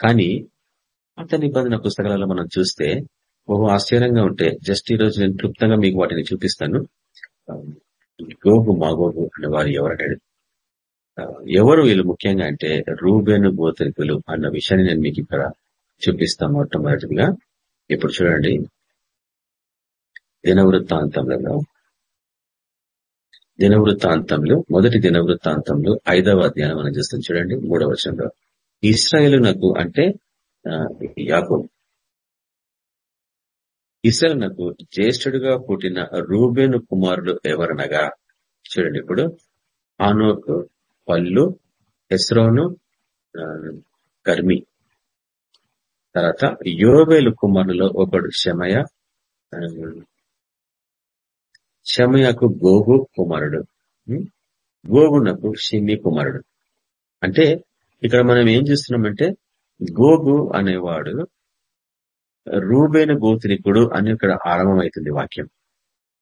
కానీ అంత నిబంధన పుస్తకాలలో మనం చూస్తే బహు ఆశ్చర్యంగా ఉంటే జస్ట్ ఈ రోజు నేను క్లుప్తంగా మీకు వాటిని చూపిస్తాను. గోగు మాగోగు అనే వారు ఎవరంటే ఎవరు వీళ్ళు ముఖ్యంగా అంటే రూబేను గోత్రికులు అన్న విషయాన్ని నేను మీకు ఇక్కడ చూపిస్తాను మొట్టమొదటిగా. ఇప్పుడు చూడండి. దినవృత్తాంతంలో. దినవృత్తాంతంలో మొదటి దినవృత్తాంతంలో ఐదవ అధ్యాయం అని చూస్తాం. చూడండి మూడవ వర్షంలో ఇస్రాయేల్ నాకు అంటే యాకో ఇసలనకు జ్యేష్ఠుడుగా జ్యేష్ఠుడిగా పుట్టిన రూబేను కుమారుడు ఎవరనగా చూడండి ఇప్పుడు. ఆనోకు పల్లు హెస్రోను కర్మి. తర్వాత యోవేలు కుమారులో ఒకడు శమయ శమయకు గోగు కుమారుడు. గోగునకు షిమి కుమారుడు. అంటే ఇక్కడ మనం ఏం చూస్తున్నామంటే గోగు అనేవాడు రూబేన గోత్రికుడు అని ఇక్కడ ఆరంభమవుతుంది వాక్యం.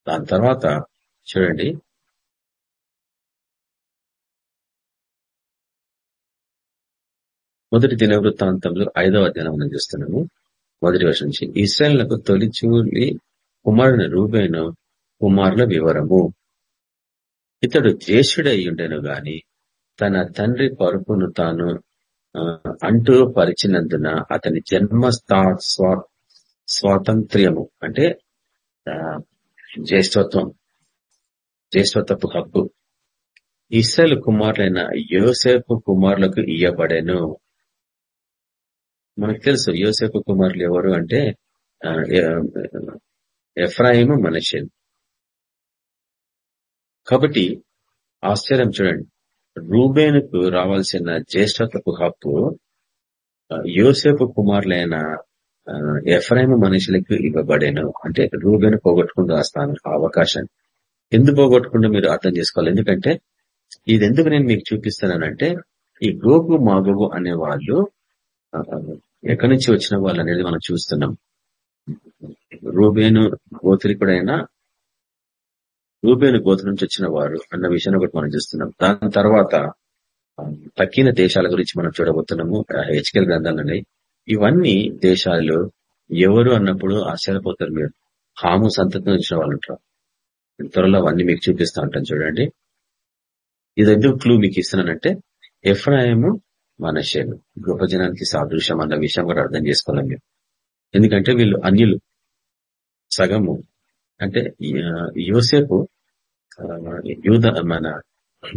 దాని తర్వాత చూడండి. మొదటి దిన వృత్తాంతంలో ఐదవ అధ్యాయం మనం చూస్తున్నాము. మొదటి వర్షం నుంచి ఇస్రాయల్లకు తొలిచూలి కుమారుని రూబేను కుమారుల వివరము. ఇతడు జ్యేష్ఠుడై ఉండెను గాని తన తండ్రి పరుపును తాను అంటూ పరిచినందున అతని జన్మ స్వాతంత్ర్యము. అంటే జ్యేష్ఠత్వం జ్యేష్ఠత్వపు హక్కు. ఇస్రాయల్ కుమారులైన యోసేపు కుమారులకు ఇయ్యబడెను. మనకు తెలుసు యోసేపు కుమారులు ఎవరు అంటే ఎఫ్రాయిము మనషేన్ కాబట్టి ఆశ్చర్యం చూడండి. రూబేనుకు రావాల్సిన జ్యేష్ఠత్వపు హక్కు యోసేపు కుమారులైన ఆ, మనుషులకు ఇవ్వబడేను. అంటే రూబేను పోగొట్టుకుంటూ ఆ స్థానం అవకాశాన్ని ఎందుకు పోగొట్టుకుంటూ మీరు అర్థం చేసుకోవాలి? ఎందుకంటే ఇది ఎందుకు నేను మీకు చూపిస్తున్నానంటే ఈ గోగు మాగోగు అనే వాళ్ళు ఆ, ఎక్కడి నుంచి వచ్చిన వాళ్ళు అనేది మనం చూస్తున్నాం. రూబేను గోత్రికుడైన రూబేను గోత్రం నుంచి వచ్చిన వారు అన్న విషయాన్ని ఒకటి మనం చూస్తున్నాం. దాని తర్వాత తక్కిన దేశాల గురించి మనం చూడబోతున్నాము. హెచ్కెల్ గ్రంథాలని ఇవన్నీ దేశాలు ఎవరు అన్నప్పుడు ఆశ్చర్యపోతారు మీరు. హాము సంతతం వచ్చిన వాళ్ళు ఉంటారు. త్వరలో అవన్నీ మీకు చూపిస్తా ఉంటాను చూడండి. ఇది ఎందుకు క్లూ మీకు ఇస్తున్నానంటే ఎఫ్రాయము మనషేను గొప్ప జనానికి సాదృశ్యం అన్న విషయం కూడా అర్థం చేసుకోవాలి మేము ఎందుకంటే వీళ్ళు అన్యులు. సగము. అంటే యోసేపు యూద మన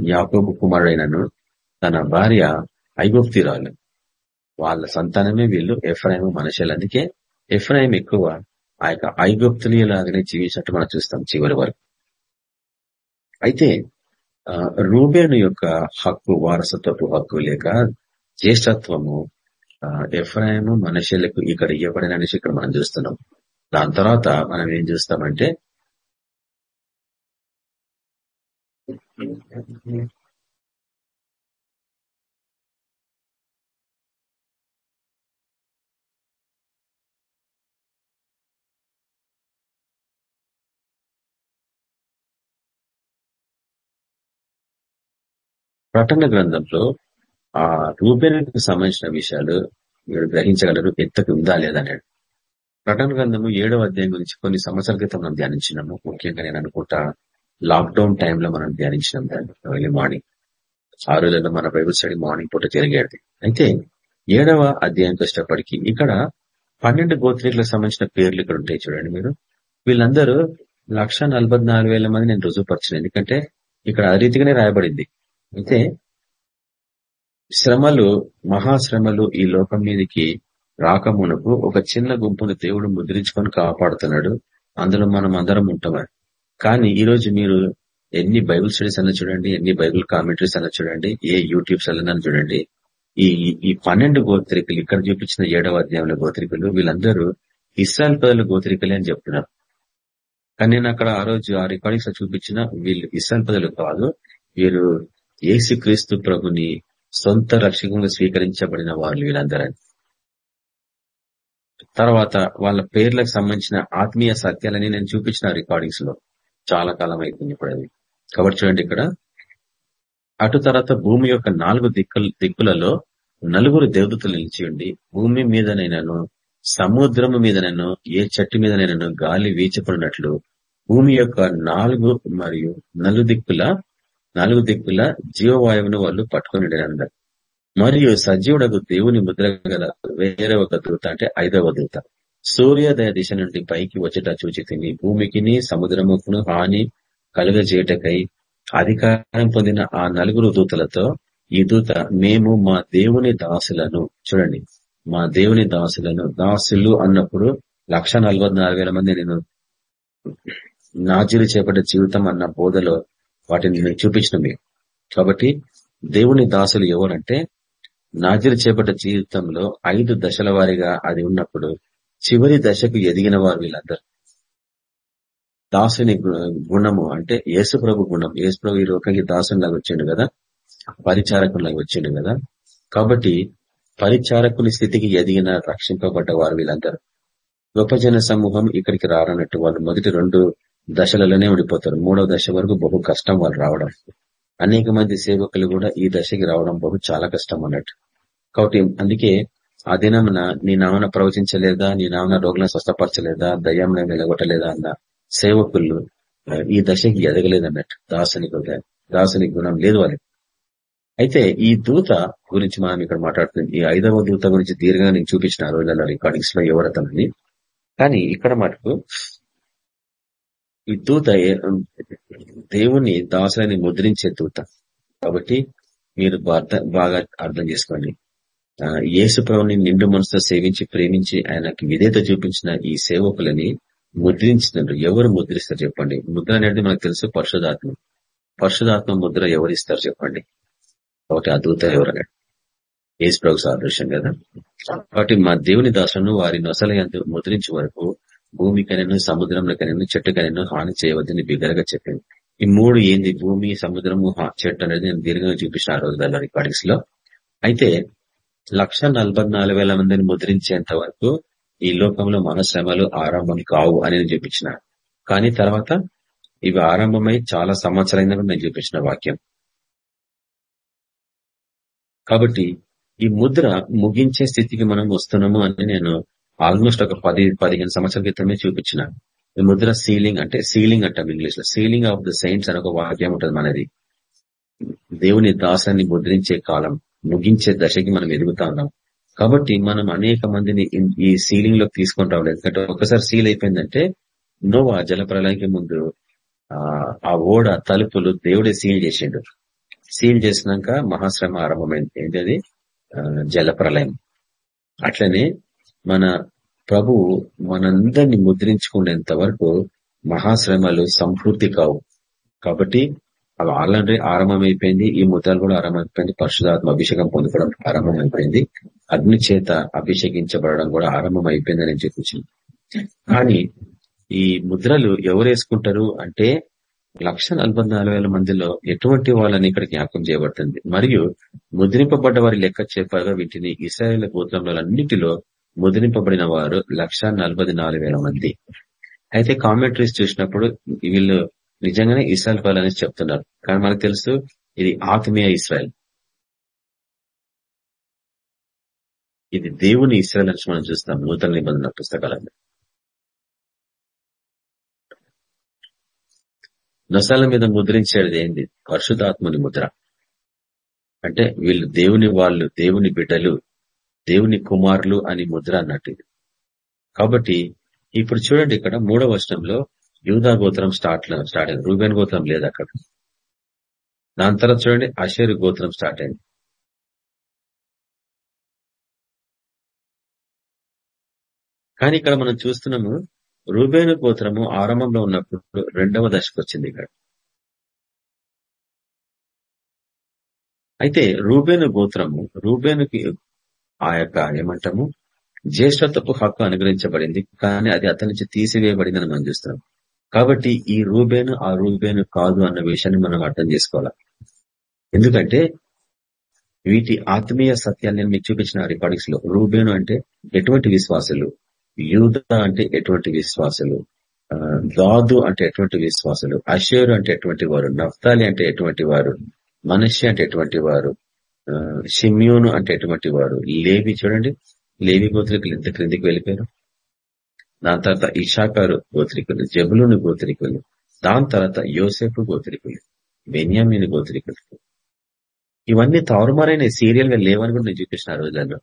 యాకోబు కుమారుడైనను తన భార్య ఐగుప్తిరాలు. వాళ్ళ సంతానమే వీళ్ళు. ఎఫ్రాయిము మనుషులు. అందుకే ఎఫ్రాయిం ఎక్కువ ఆ యొక్క ఐగుప్తులాగానే జీవించినట్టు మనం చూస్తాం చివరి వరకు. అయితే రూబేను యొక్క హక్కు వారసత్వపు హక్కు లేక జ్యేష్ఠత్వము ఆ, ఎఫ్రాయిము ఇక్కడ ఇవ్వబడిన అనేసి ఇక్కడ మనం చూస్తున్నాం. దాని తర్వాత మనం ఏం చూస్తామంటే ప్రకటన గ్రంథంలో ఆ రూబేనుకు సంబంధించిన విషయాలు మీరు గ్రహించగలరు ఎత్తకు ఉందా లేదా అనేది. ప్రకటన గ్రంథము ఏడవ అధ్యాయం గురించి కొన్ని సంవత్సరాల క్రితం మనం ధ్యానించినాము. ముఖ్యంగా నేను అనుకుంటా లాక్డౌన్ టైంలో మనం ధ్యానించినాం దాన్ని ఎర్లీ మార్నింగ్ ఆ రోజుల్లో మన బైబుల్ స్టడీ మార్నింగ్ పూట జరిగేది. అయితే ఏడవ అధ్యాయంకి వచ్చేటప్పటికి ఇక్కడ పన్నెండు గోత్రీకులకు సంబంధించిన పేర్లు ఇక్కడ ఉంటాయి చూడండి మీరు. వీళ్ళందరూ లక్ష మంది నేను రుజువుపరిచిన ఎందుకంటే ఇక్కడ ఆ రీతిగానే రాయబడింది. అయితే శ్రమలు మహాశ్రమలు ఈ లోకం మీదకి రాకమునకు ఒక చిన్న గుంపును దేవుడు ముద్రించుకొని కాపాడుతున్నాడు. అందులో మనం అందరం ఉంటామని. కానీ ఈ రోజు మీరు ఎన్ని బైబుల్ స్టడీస్ అన్న చూడండి ఎన్ని బైబుల్ కామెంటరీస్ అన్న చూడండి ఏ యూట్యూబ్స్ అన్న చూడండి ఈ ఈ పన్నెండు గోత్రికలు ఇక్కడ చూపించిన ఏడవ అధ్యాయంలో గోత్రికలు వీళ్ళందరూ ఇస్రాయల్ ప్రజల గోత్రికలే అని చెప్తున్నారు. కానీ నేను అక్కడ ఆ రోజు ఆ రికార్డింగ్స్ చూపించిన వీళ్ళు ఇస్రాయల్ ప్రజలు కాదు వీరు యేసుక్రీస్తు ప్రభుని సొంత రక్షకంగా స్వీకరించబడిన వాళ్ళు వీళ్ళందరని తర్వాత వాళ్ళ పేర్లకు సంబంధించిన ఆత్మీయ సత్యాలని నేను చూపించిన రికార్డింగ్స్లో చాలా కాలం అయిపోయింది ఇప్పుడు అది కాబట్టి చూడండి ఇక్కడ. అటు తర్వాత భూమి యొక్క నాలుగు దిక్కుల దిక్కులలో నలుగురు దేవతలు నిలిచి ఉండి భూమి మీదనైనాను సముద్రము మీదనను ఏ చెట్టు మీదనైనాను గాలి వీచపడినట్లు భూమి యొక్క నాలుగు మరియు నలు దిక్కుల నాలుగు దిక్కుల జీవవాయువును వాళ్ళు పట్టుకుని అందరు మరియు సజీవుడకు దేవుని ముద్ర గల వేరే ఒక దూత అంటే ఐదవ దూత సూర్యోదయ దిశ నుండి పైకి వచ్చేట చూచి తిని భూమికిని సముద్రముకును హాని కలుగజేయటకై అధికారం పొందిన ఆ నలుగురు దూతలతో ఈ దూత మేము మా దేవుని దాసులను చూడండి మా దేవుని దాసులను దాసులు అన్నప్పుడు లక్ష మంది నేను నాజీలు చేపట్టే జీవితం అన్న బోధలో వాటిని నేను చూపించిన మీకు. కాబట్టి దేవుని దాసులు ఎవరంటే నాజీలు చేపట్టే జీవితంలో ఐదు దశల వారిగా అది ఉన్నప్పుడు చివరి దశకు ఎదిగిన వారు వీళ్ళందరూ. దాసుని గుణము అంటే యేసుప్రభు గుణం. యేసు ప్రభు ఈ లోకానికి దాసునిలాగా వచ్చిండు కదా? పరిచారకునిలాగా వచ్చిండు కదా? కాబట్టి పరిచారకుని స్థితికి ఎదిగిన రక్షింపబడ్డ వారు వీళ్ళందరూ. గొప్ప జన సమూహం ఇక్కడికి రారన్నట్టు వాళ్ళు మొదటి రెండు దశలలోనే ఉండిపోతారు మూడవ దశ వరకు బహు కష్టం వాళ్ళు రావడం. అనేక మంది సేవకులు కూడా ఈ దశకి రావడం బహు చాలా కష్టం అన్నట్టు. కాబట్టి అందుకే ఆ దినమున నీ నామన ప్రవచించలేదా? నీ నామన రోగులను స్వస్థపరచలేదా? దయ్యంలో నిలగొట్టలేదా అన్న సేవకులు ఈ దశకి ఎదగలేదన్నట్టు దాసుని దాసని గుణం లేదు వాళ్ళకి. అయితే ఈ దూత గురించి మనం ఇక్కడ మాట్లాడుతుంది ఈ ఐదవ దూత గురించి దీర్ఘంగా నేను చూపించిన ఆ రోజులలో రికార్డింగ్స్లో ఎవరతనని కానీ ఇక్కడ మటుకు ఈ దూత దేవుని దాసులని ముద్రించే దూత. కాబట్టి మీరు బాగా అర్థం చేసుకోండి. యేసు ప్రభుని నిండు మనసుతో సేవించి ప్రేమించి ఆయనకి విధేత చూపించిన ఈ సేవకులని ముద్రించినారు ఎవరు ముద్రిస్తారు చెప్పండి. ముద్ర అనేది మనకు తెలుసు పరిశుధాత్మ పరిశుధాత్మ ముద్ర ఎవరిస్తారు చెప్పండి. ఒకటి అద్భుత ఎవరన్నాడు ఏసు ప్రభు సాదృశ్యం కదా. కాబట్టి మా దేవుని దాసులను వారి నొసలయందు ముద్రించే వరకు భూమికైనా సముద్రంలోకైనా చెట్టుకైనా హాని చేయవద్దని బిగ్గరగా చెప్పింది. ఈ మూడు ఏంది? భూమి సముద్రము చెట్టు అనేది నేను దీర్ఘంగా చూపించిన ఆ రోజులలో రికార్డింగ్స్లో. అయితే లక్ష మందిని ముద్రించేంత వరకు ఈ లోకంలో మన శ్రమలు ఆరంభం కావు అని నేను చూపించిన. కానీ తర్వాత ఇవి ఆరంభమై చాలా సంవత్సరాలైన నేను చూపించిన వాక్యం. కాబట్టి ఈ ముద్ర ముగించే స్థితికి మనం వస్తున్నాము అని నేను ఆల్మోస్ట్ ఒక పది పదిహేను సంవత్సరాల క్రితమే చూపించిన ఈ ముద్ర సీలింగ్ అంటే సీలింగ్ అంటాం ఇంగ్లీష్లో సీలింగ్ ఆఫ్ ద సెయింట్స్ అని ఒక వాక్యం ఉంటుంది మనది. దేవుని దాసాన్ని ముద్రించే కాలం ముగించే దశకి మనం ఎదుగుతా ఉన్నాం. కాబట్టి మనం అనేక మందిని ఈ సీలింగ్లోకి తీసుకొని రావాలి. ఎందుకంటే ఒకసారి సీల్ అయిపోయిందంటే నోవా జలప్రలయానికి ముందు ఆ ఓడ తలుపులు దేవుడే సీల్ చేసిండు. సీల్ చేసినాక మహాశ్రమ ఆరంభమైంది. ఏంటది? జలప్రలయం. అట్లనే మన ప్రభు మనందరినీ ముద్రించుకునేంత వరకు మహాశ్రమలు సంపూర్తి కావు. కాబట్టి అవి ఆల్రెడీ ఆరంభమైపోయింది ఈ ముద్రలు కూడా ఆరంభమైపోయింది పరిశుధాత్మ అభిషేకం పొందుకోవడం అయిపోయింది అగ్ని చేత అభిషేకించబడడం కూడా ఆరంభం అయిపోయిందని చూపించింది కానీ ఈ ముద్రలు ఎవరు వేసుకుంటారు అంటే లక్ష మందిలో ఎటువంటి వాళ్ళని ఇక్కడ జ్ఞాపకం చేయబడుతుంది. మరియు ముద్రింపబడ్డ వారి లెక్క చెప్పగా వీటిని ఇస్రాయేల్ అన్నిటిలో ముద్రింపబడిన వారు లక్ష మంది. అయితే కామెంటరీస్ చూసినప్పుడు వీళ్ళు నిజంగానే ఇస్రాయల్ పాలని చెప్తున్నారు. కానీ మనకు తెలుసు ఇది ఆత్మీయ ఇస్రాయల్. ఇది దేవుని ఇస్రాయల్ అని మనం చూస్తాం. నూతన నిబంధన పుస్తకాలను నొసాల మీద ముద్రించేది ఏంది? పరిశుధాత్మని ముద్ర. అంటే వీళ్ళు దేవుని వాళ్ళు దేవుని బిడ్డలు దేవుని కుమారులు అని ముద్ర అన్నట్టు. కాబట్టి ఇప్పుడు చూడండి ఇక్కడ మూడవ వచనంలో యూదా గోత్రం స్టార్ట్ స్టార్ట్ అయింది. రూబెన్ గోత్రం లేదు అక్కడ. దాని తర్వాత చూడండి అషేర్ గోత్రం స్టార్ట్ అయింది. కానీ ఇక్కడ మనం చూస్తున్నాము రూబేను గోత్రము ఆరంభంలో ఉన్నప్పుడు రెండవ దశకు వచ్చింది ఇక్కడ. అయితే రూబేను గోత్రము రూబేనుకి ఆ యొక్క ఏమంటాము జ్యేష్ఠత్వపు హక్కు అనుగ్రహించబడింది కానీ అది అతని నుంచి తీసివేయబడిందని మనం చూస్తున్నాం. కాబట్టి ఈ రూబేను ఆ రూబేను కాదు అన్న విషయాన్ని మనం అర్థం చేసుకోవాలి? ఎందుకంటే వీటి ఆత్మీయ సత్యాన్ని నేను మీకు చూపించిన రికార్డింగ్స్లో రూబేను అంటే ఎటువంటి విశ్వాసులు? యూద అంటే ఎటువంటి విశ్వాసులు? దాదు అంటే ఎటువంటి విశ్వాసులు? అషేరు అంటే ఎటువంటి వారు? నఫ్తాలి అంటే ఎటువంటి వారు? మనిషి అంటే ఎటువంటి వారు? షిమ్యోను అంటే ఎటువంటి వారు లేవి చూడండి. లేవి గోత్రికులు ఎంత క్రిందికి వెళ్ళిపోయారు? దాని తర్వాత ఇషాకారు గోత్రికులు జబులుని గోత్రికులు దాని తర్వాత యోసేపు గోత్రికులు బెన్యామిని గోత్రికులు. ఇవన్నీ తారుమారైన సీరియల్గా లేవని కూడా నేను చూపించిన రోజులలో.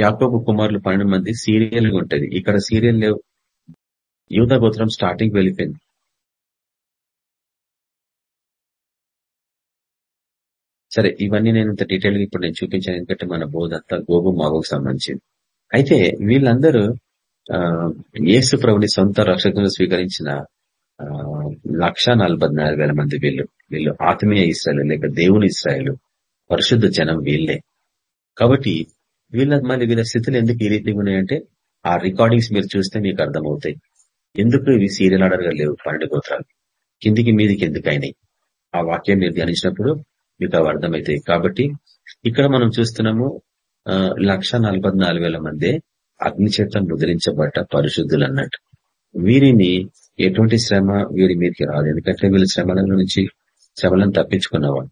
యాకోబు కుమారులు పన్నెండు మంది సీరియల్గా ఉంటది. ఇక్కడ సీరియల్ లేవు. యూత గోత్రం స్టార్టింగ్ వెళ్ళిపోయింది. సరే ఇవన్నీ నేను ఇంత డీటెయిల్గా ఇప్పుడు నేను చూపించాను ఎందుకంటే మన బోధ అంతా గోగు మాగోకు సంబంధించింది. అయితే వీళ్ళందరూ యేసు ప్రభుని సొంత రక్షకులు స్వీకరించిన లక్ష మంది వీళ్ళు. వీళ్ళు ఆత్మీయ ఇస్రాయలు లేక దేవుని ఇస్రాయలు పరిశుద్ధ జనం వీళ్ళే. కాబట్టి వీళ్ళ మళ్ళీ వీళ్ళ స్థితులు ఎందుకు ఈ రీతిగా ఉన్నాయంటే ఆ రికార్డింగ్స్ మీరు చూస్తే మీకు అర్థమవుతాయి. ఎందుకు ఇవి సీరియల్ ఆర్డర్గా లేవు? పన్నెండు గోత్రాలు. కిందికి మీదికి ఎందుకు అయినాయి ఆ వాక్యం మీరు ధ్యానించినప్పుడు మీకు అవి అర్థమవుతాయి కాబట్టి ఇక్కడ మనం చూస్తున్నాము లక్ష మంది అగ్ని చేత ముద్రించబడ్డ పరిశుద్ధులు అన్నట్టు. వీరిని ఎటువంటి శ్రమ వీరి మీదకి రాదు. ఎందుకంటే వీళ్ళు శ్రమల నుంచి శ్రమలను తప్పించుకున్నవాడు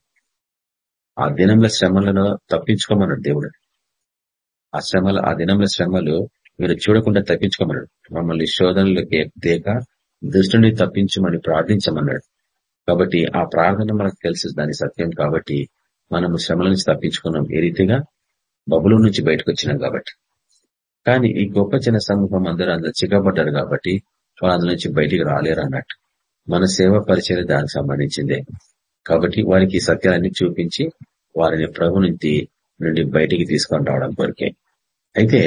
ఆ దినంలో శ్రమలను తప్పించుకోమన్నాడు దేవుడు. ఆ శ్రమలు ఆ దినంలో శ్రమలు మీరు చూడకుండా తప్పించుకోమన్నాడు. మమ్మల్ని శోధనలోకి దేక దృష్టిని తప్పించమని ప్రార్థించమన్నాడు. కాబట్టి ఆ ప్రార్థన మనకు తెలుసు దాని సత్యం కాబట్టి మనము శ్రమల నుంచి తప్పించుకున్నాం ఏ రీతిగా? బబులు నుంచి బయటకు వచ్చినాం కాబట్టి. కానీ ఈ గొప్ప చిన్న సమూహం అందరూ అందులో చిక్కబడ్డారు కాబట్టి వాళ్ళు అందులో నుంచి బయటికి రాలేరు అన్నట్టు. మన సేవ పరిచయం దానికి సంబంధించిందే. కాబట్టి వారికి ఈ సత్యాలన్నీ చూపించి వారిని ప్రభు నుంచి నుండి బయటికి తీసుకొని రావడం కొరికే. అయితే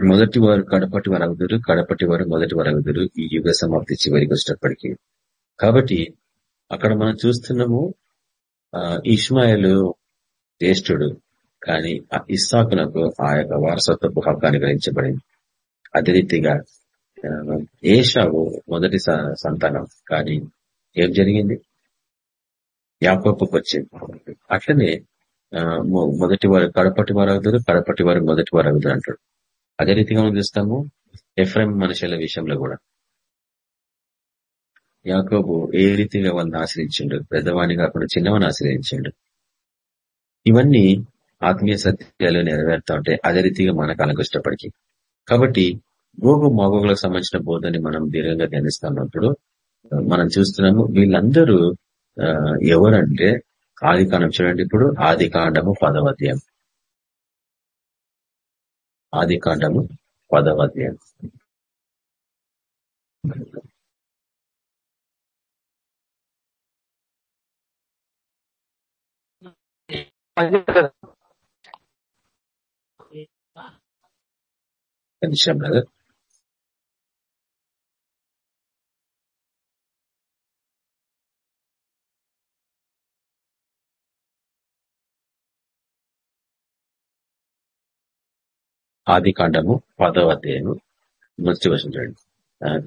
మొదటి వారు కడపటి వారు కడపటి వారు మొదటి వారు ఈ యుగ సమాప్తి చివరికి వచ్చినప్పటికీ కాబట్టి అక్కడ మనం చూస్తున్నాము ఇస్మాయిల్ జ్యేష్ఠుడు కానీ ఇస్సాకునకు ఆ యొక్క వారసత్వపు హక్కు అనుగ్రహించబడింది. అదే రీతిగా ఏషావు మొదటి సంతానం కానీ ఏం జరిగింది? యాకోపుకు వచ్చింది అట్లనే మొదటి వారు కడపటి వారు అవుతారు కడపటి వారు మొదటి వారు అవుతారు అంటాడు. అదే రీతిగా మనం చూస్తాము ఎఫ్ఎం మనుషుల విషయంలో కూడా. యాకోబు ఏ రీతిగా వాళ్ళని ఆశ్రయించిండు? పెద్దవాణి కాకుండా చిన్నవాని ఆశ్రయించిండు. ఇవన్నీ ఆత్మీయ సత్యాలు నెరవేరుతా ఉంటాయి అదే రీతిగా మన కాలం ఇష్టపడికి కాబట్టి గోగు మాగోగులకు సంబంధించిన బోధని మనం దీర్ఘంగా ధ్యానిస్తున్నప్పుడు మనం చూస్తున్నాము వీళ్ళందరూ ఎవరంటే ఆది కాండం చూడండి ఇప్పుడు ఆది కాండము పదవధ్యాయం ఆది కాండము పదవధ్యాయం నిమిషం బ్రదర్ ఆది కాండము పదవ అధ్యాయము మొదటి వచ్చిన చూడండి.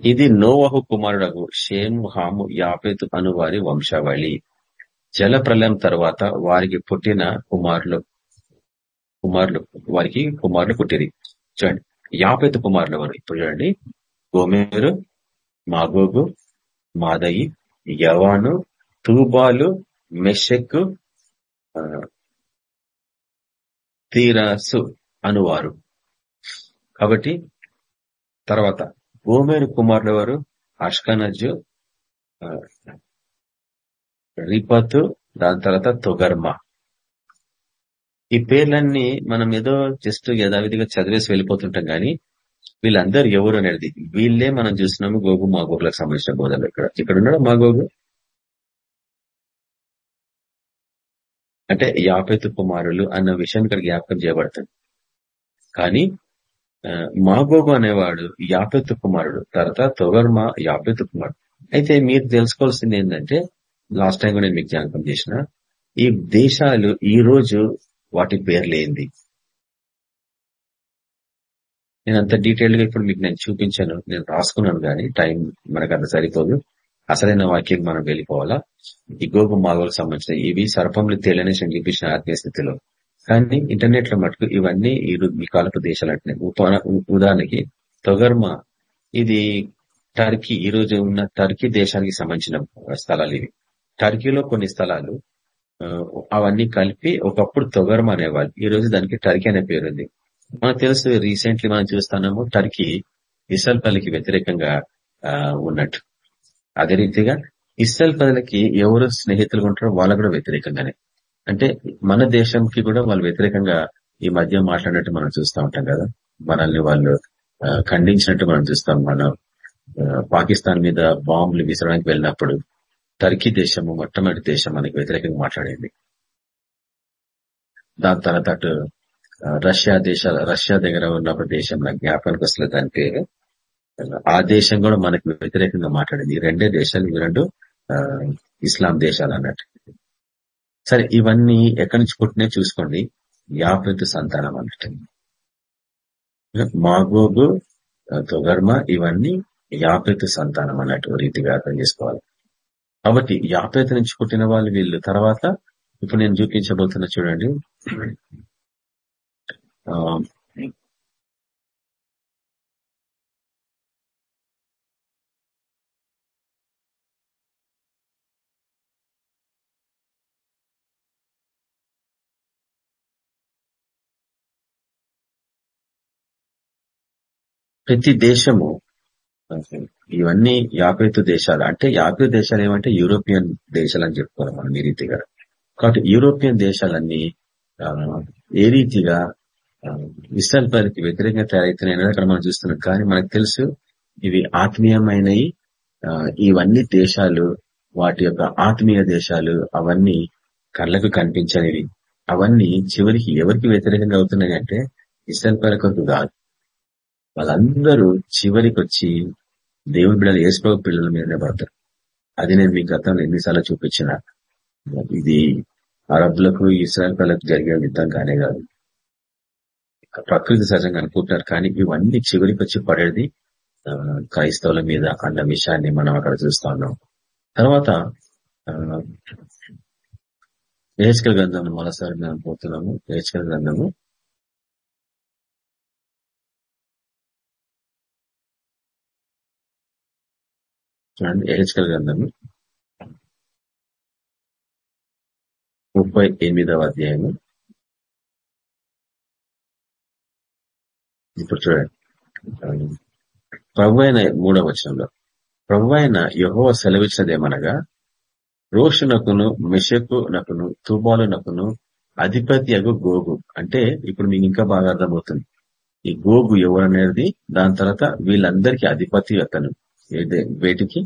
ఇది నోవహు కుమారుడు షేము హాము యాపేతు అను వారి వంశావళి. జల ప్రళయం తర్వాత వారికి పుట్టిన కుమారులు కుమారులు వారికి కుమారులు పుట్టింది. చూడండి యాపేత కుమారులు వారు ఇప్పుడు చూడండి. గోమేరు మాగోగు మాదయి యవాను తూబాలు మెషక్ తీరాసు అనువారు. కాబట్టి తర్వాత గోమేరు కుమారుల వారు అష్కనజు రిపతు దాని తర్వాత తొగర్మ. ఈ పేర్లన్నీ మనం ఏదో జస్ట్ యథావిధిగా చదివేసి వెళ్ళిపోతుంటాం గానీ వీళ్ళందరూ ఎవరు అనేది వీళ్ళే మనం చూస్తున్నాము గోగు మా గోగులకు సంబంధించిన బోధలు ఇక్కడ. ఇక్కడ ఉన్నాడు మా గోగు అంటే యాపేతు కుమారులు అన్న విషయం ఇక్కడ జ్ఞాపకం చేయబడుతుంది. కానీ మా గోగు అనేవాడు యాపెత్తు కుమారుడు తర్వాత తొగర్మ యాపెత్తు కుమారుడు. అయితే మీరు తెలుసుకోవాల్సింది ఏంటంటే లాస్ట్ టైం నేను మీకు జ్ఞాపకం చేసిన ఈ దేశాలు ఈ రోజు వాటి పేర్లేంది నేను అంత డీటెయిల్గా ఇప్పుడు మీకు నేను చూపించాను నేను రాసుకున్నాను కానీ టైం మనకు అంత సరిపోదు. అసలైన వాక్యం మనం వెళ్ళిపోవాలా? ఈ గోగు మాగోలకు సంబంధించిన ఇవి సర్పంలు తేలని చూపించిన ఆత్మీయ స్థితిలో. కానీ ఇంటర్నెట్లో మటుకు ఇవన్నీ ఈ కాలపు దేశాలు అంటున్నాయి ఉదాహరణకి తొగర్మ ఇది టర్కీ ఈ రోజు ఉన్న టర్కీ దేశానికి సంబంధించిన స్థలాలు ఇవి. టర్కీలో కొన్ని స్థలాలు అవన్నీ కలిపి ఒకప్పుడు తొగరం అనేవాళ్ళు. ఈ రోజు దానికి టర్కీ అనే పేరు ఉంది మనకు తెలుసు రీసెంట్లీ మనం చూస్తున్నాము టర్కీ ఇసల్ పల్లికి వ్యతిరేకంగా ఉన్నట్టు. అదే రీతిగా ఇస్రాయల్ పదలకి ఎవరు స్నేహితులు ఉంటారో వాళ్ళు కూడా వ్యతిరేకంగానే. అంటే మన దేశంకి కూడా వాళ్ళు వ్యతిరేకంగా ఈ మధ్య మాట్లాడినట్టు మనం చూస్తూ ఉంటాం కదా. మనల్ని వాళ్ళు ఖండించినట్టు మనం చూస్తాం. మనం పాకిస్తాన్ మీద బాంబులు విసరడానికి వెళ్ళినప్పుడు టర్కీ దేశము మొట్టమొదటి దేశం మనకి వ్యతిరేకంగా మాట్లాడింది. దాని తర్వాత అటు రష్యా దేశాల రష్యా దగ్గర ఉన్న ఒక దేశం నాకు జ్ఞాపకానికి వస్తుంది దాని పేరు ఆ దేశం కూడా మనకి వ్యతిరేకంగా మాట్లాడింది. ఈ రెండే దేశాలు ఇవి రెండు ఇస్లాం దేశాలు అన్నట్టు. సరే ఇవన్నీ ఎక్కడి నుంచి పుట్టినాయి చూసుకోండి. యాపృతు సంతానం అన్నట్టు. మాగోగు తొగర్మ ఇవన్నీ యాపేతు సంతానం అన్నట్టు రీతిగా అర్థం చేసుకోవాలి. కాబట్టి యాపేత నుంచి పుట్టిన వాళ్ళు వీళ్ళు. తర్వాత ఇప్పుడు నేను చూపించబోతున్నా చూడండి. ప్రతి దేశము ఇవన్నీ యాపేతు దేశాలు. అంటే యాభై దేశాలు ఏమంటే యూరోపియన్ దేశాలు అని చెప్పుకోవాలి మనం ఈ రీతిగా. కాబట్టి యూరోపియన్ దేశాలన్నీ ఏ రీతిగా ఇస్రాయల్ పనికి వ్యతిరేకంగా తయారైతున్నాయి అక్కడ మనం చూస్తున్నాం. కానీ మనకు తెలుసు ఇవి ఆత్మీయమైనవి ఇవన్నీ దేశాలు వాటి యొక్క ఆత్మీయ దేశాలు అవన్నీ కళ్ళకు కనిపించనివి. అవన్నీ చివరికి ఎవరికి వ్యతిరేకంగా అవుతున్నాయి అంటే ఇస్రాయల్ కొరకు కాదు. వాళ్ళందరూ చివరికి వచ్చి దేవుని బిడ్డలు ఏసుకో పిల్లల మీదనే పడతారు. అది నేను మీ గతంలో ఎన్నిసార్లు చూపించిన. ఇది అరబ్బులకు ఇస్రాయల్ జరిగే యుద్ధం కానే కాదు. ప్రకృతి సహజంగా అనుకుంటున్నారు కానీ ఇవన్నీ చివరికి వచ్చి పడేది క్రైస్తవుల మీద అన్న విషయాన్ని మనం అక్కడ చూస్తా ఉన్నాం. తర్వాత ఏహెచ్కల్ గ్రంథం మరోసారి మనం పోతున్నాము. ఏహెచ్కల్ గ్రంథము చూడండి ఎహెచ్కల్ గ్రంథము. ముప్పై ఎనిమిదవ అధ్యాయము. ఇప్పుడు చూడండి. ప్రభు అయిన మూడవ వచనంలో ప్రభు అయిన యహోవ సెలవిచ్చినదేమనగా రోషునకును మెషకునకును తుబాలునకును అధిపతి అగు గోగు. అంటే ఇప్పుడు మీకు ఇంకా బాగా అర్థమవుతుంది. ఈ గోగు ఎవరనేది దాని తర్వాత వీళ్ళందరికీ అధిపతి అతను. వేటికి?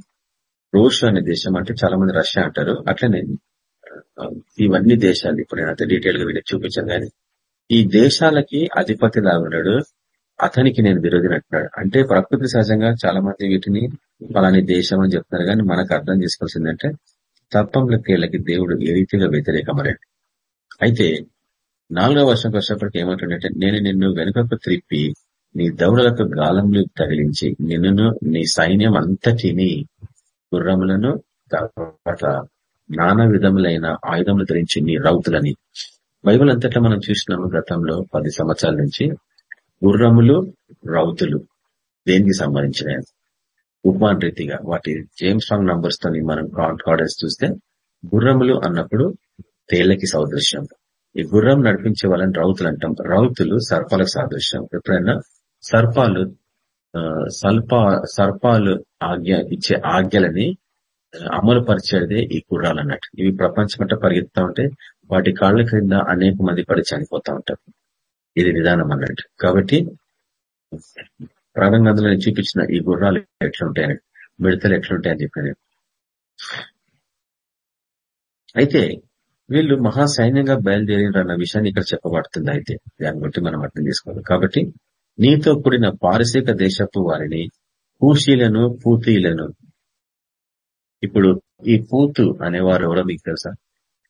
రోషు అనే దేశం అంటే చాలా మంది రష్యా అంటారు. అట్లనే ఇవన్నీ దేశాలు. ఇప్పుడు నేను డీటెయిల్గా వీళ్ళకి చూపించాను కానీ ఈ దేశాలకి అధిపతి లాగున్నాడు అతనికి నేను విరోధిని అంటున్నాడు. అంటే ప్రకృతి సహజంగా చాలా మంది వీటిని పలాని దేశం అని చెప్తున్నారు కానీ మనకు అర్థం చేసుకోవాల్సిందంటే తప్పంలో దేవుడు ఏ రీతిగా వ్యతిరేకమనండి అయితే నాలుగో వర్షంకి వచ్చేప్పటికి ఏమంటుండే నేను నిన్ను వెనుకకు త్రిప్పి నీ దౌడలకు గాలంలు తగిలించి నిన్నును నీ సైన్యం అంతటిని గుర్రములను తర్వాత నానా విధములైన ఆయుధములు ధరించి నీ రౌతులని. బైబుల్ అంతటా మనం చూసినాము గతంలో పది సంవత్సరాల నుంచి గుర్రములు రౌతులు దేనికి సంబంధించిన ఉపమాన్ రీతిగా వాటి జేమ్స్ స్ట్రాంగ్ నంబర్స్తో మనం కాన్ఫాడెన్స్ చూస్తే గుర్రములు అన్నప్పుడు తేళ్ళకి సౌదృశ్యం. ఈ గుర్రం నడిపించే వాళ్ళని రౌతులు అంటాం. రౌతులు సర్పాలకు సాదృశ్యం. ఎప్పుడైనా సర్పాలు సల్ప సర్పాలు ఆజ్ఞ ఇచ్చే ఆజ్ఞలని అమలు పరిచేదే ఈ గుర్రాలు అన్నట్టు ఇవి ప్రపంచమంతా పరిగెత్తా ఉంటే వాటి కాళ్ళ క్రింద అనేక మంది పడి చనిపోతా ఉంటారు. ఇది విధానం అన్నట్టు. కాబట్టి ప్రారంభంలో చూపించిన ఈ గుర్రాలు ఎట్లుంటాయని మిడతలు ఎట్లుంటాయని చెప్పాను. అయితే వీళ్ళు మహా సైన్యంగా అన్న విషయాన్ని ఇక్కడ చెప్పబడుతుంది అయితే. దాన్ని బట్టి మనం అర్థం చేసుకోవాలి. కాబట్టి నీతో కూడిన పారసీక దేశపు వారిని పూషీలను పూతీలను ఇప్పుడు ఈ పూతు అనేవారు ఎవరో మీకు తెలుసా?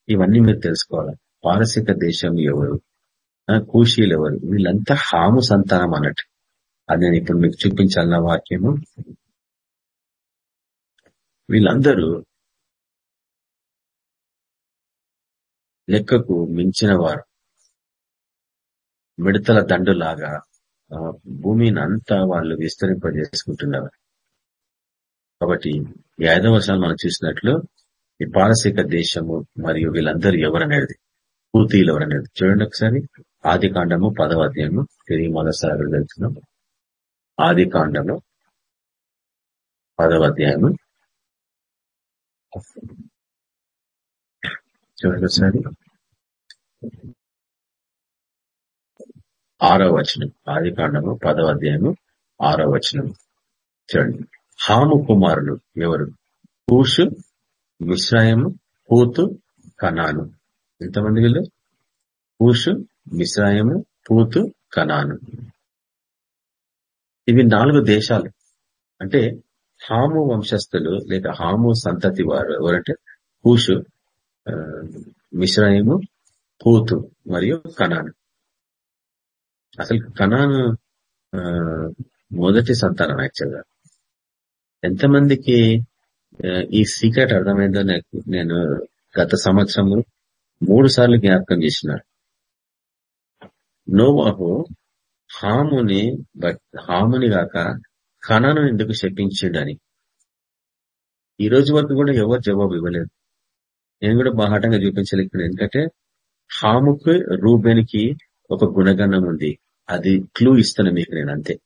ఇవన్నీ మీరు తెలుసుకోవాలి. పారసీక దేశం ఎవరు? కూషీలు ఎవరు? వీళ్ళంతా హాము సంతానం అన్నట్టు. అది నేను ఇప్పుడు మీకు చూపించాలన్న వాక్యము. వీళ్ళందరూ లెక్కకు మించిన వారు మిడతల దండులాగా భూమిని అంతా వాళ్ళు విస్తరింపజేసుకుంటున్నారు. కాబట్టి ఈ ఐదవ వర్షాలు మనం చూసినట్లు ఈ పారసీక దేశము మరియు వీళ్ళందరూ ఎవరనేది పూర్తీలు ఎవరనేది చూడండి ఒకసారి. ఆది కాండము పదవ అధ్యాయము తిరిగి మొదటిసారి వెళ్తున్నాం. ఆది కాండము పదవ అధ్యాయము. చూడండి ఒకసారి. ఆరో వచనం. ఆది కాండము పదవ అధ్యాయము ఆరో వచనం. చూడండి. హాము కుమారులు ఎవరు? కూషు మిశ్రాయము పూతు కనాను. ఎంతమంది వీళ్ళు? కూషు మిశ్రాయము పూతు కనాను. ఇవి నాలుగు దేశాలు. అంటే హాము వంశస్థులు లేక హాము సంతతి వారు ఎవరంటే కూషు మిశ్రాయము పూతు మరియు కనాను. అసలు కనాను మొదటి సంతానం యాక్చువల్గా. ఎంతమందికి ఈ సీక్రెట్ అర్థమైందో నేను గత సంవత్సరం మూడు సార్లు జ్ఞాపకం చేసినారు నోవాహు హాముని బట్ హాముని కాక కణాను ఎందుకు శపించిండని. ఈ రోజు వరకు కూడా ఎవరు జవాబు ఇవ్వలేదు. నేను కూడా బాహాటంగా చూపించలేకపోయినా ఎందుకంటే హాముకు రూబెన్కి ఒక గుణగణం ఉంది. అది క్లూ ఇస్తాను మీకు నేను అంతే.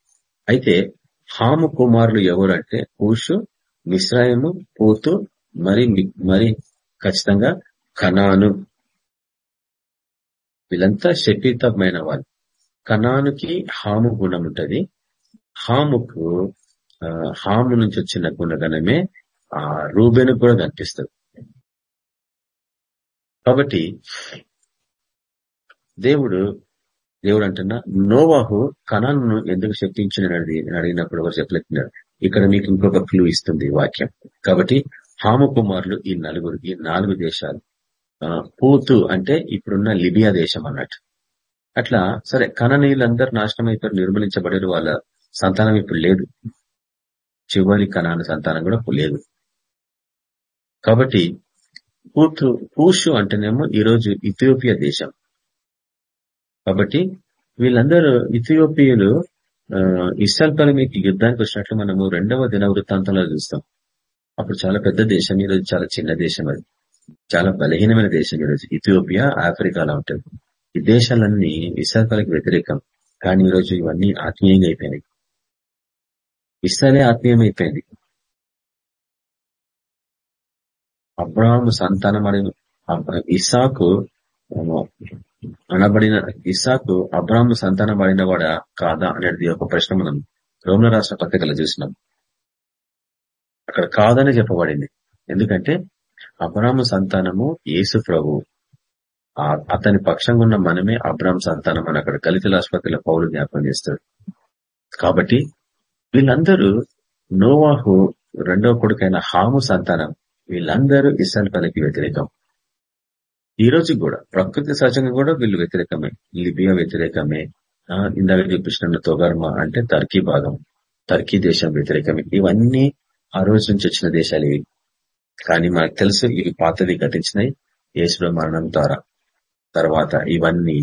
అయితే హాము కుమారులు ఎవరు అంటే కూషు మిశ్రాయము పూతు మరి మరి ఖచ్చితంగా కనాను. వీళ్ళంతా శపితమైన వాళ్ళు. కనానుకి హాము గుణం ఉంటది. హాముకు హాము నుంచి వచ్చిన గుణగణమే ఆ రూబెను కూడా కనిపిస్తుంది. కాబట్టి దేవుడు దేవుడు అంటున్నా నోవాహు కణాలను ఎందుకు శక్తించిన అడిగినప్పుడు వారు చెప్పలేకున్నారు ఇక్కడ మీకు ఇంకొక క్లూ ఇస్తుంది వాక్యం. కాబట్టి హాము కుమారులు ఈ నలుగురు ఈ నాలుగు దేశాలు. పూతు అంటే ఇప్పుడున్న లిబియా దేశం అన్నట్టు. అట్లా సరే కణనీయులందరూ నాశనం అయిపోయి నిర్మూలించబడారు వాళ్ళ సంతానం ఇప్పుడు లేదు. చివరి కణాన సంతానం కూడా లేదు. కాబట్టి పూతు పూషు అంటేనేమో ఈరోజు ఇథియోపియా దేశం. కాబట్టి వీళ్ళందరూ ఇథియోపియలు ఇస్రాల్ మీకు యుద్ధానికి వచ్చినట్లు మనము రెండవ దిన వృత్తాంతంలో చూస్తాం. అప్పుడు చాలా పెద్ద దేశం ఈరోజు చాలా చిన్న దేశం అది. చాలా బలహీనమైన దేశం ఈరోజు ఇథియోపియా ఆఫ్రికాలో ఉంటుంది ఈ దేశాలన్నీ ఇస్రాయల్కి వ్యతిరేకం. కానీ ఈరోజు ఇవన్నీ ఆత్మీయంగా అయిపోయినాయి. ఇస్రాయలే ఆత్మీయమైపోయింది. అబ్రాహ్మ సంతానం అడిగిన ఇసాకు అనబడిన ఇసాకు అబ్రాహ్మ సంతానం పడిన వాడా కాదా అనేది ఒక ప్రశ్న మనం రోమన రాష్ట్ర పత్రికలో చూసినాం. అక్కడ కాదని చెప్పబడింది. ఎందుకంటే అబ్రాహ్మ సంతానము యేసు ప్రభు. అతని పక్షంగా ఉన్న మనమే అబ్రాహ్మ సంతానం అని అక్కడ కలితుల ఆసుపత్రిలో పౌరు జ్ఞాపకం చేస్తాడు కాబట్టి వీళ్ళందరూ నోవాహు రెండవ కొడుకైన హాము సంతానం. వీళ్ళందరూ ఇస్రాయల్ పనికి వ్యతిరేకం. ఈ రోజు కూడా ప్రకృతి సహజంగా కూడా వీళ్ళు వ్యతిరేకమే లిబియా వ్యతిరేకమే ఇందాక చూపించిన తొగర్మ అంటే టర్కీ భాగం టర్కీ దేశం వ్యతిరేకమే. ఇవన్నీ ఆ రోజు నుంచి వచ్చిన దేశాలు ఇవి. కానీ మనకు తెలుసు ఇవి పాతది ఘటించినాయి యేసులో మరణం ద్వారా. తర్వాత ఇవన్నీ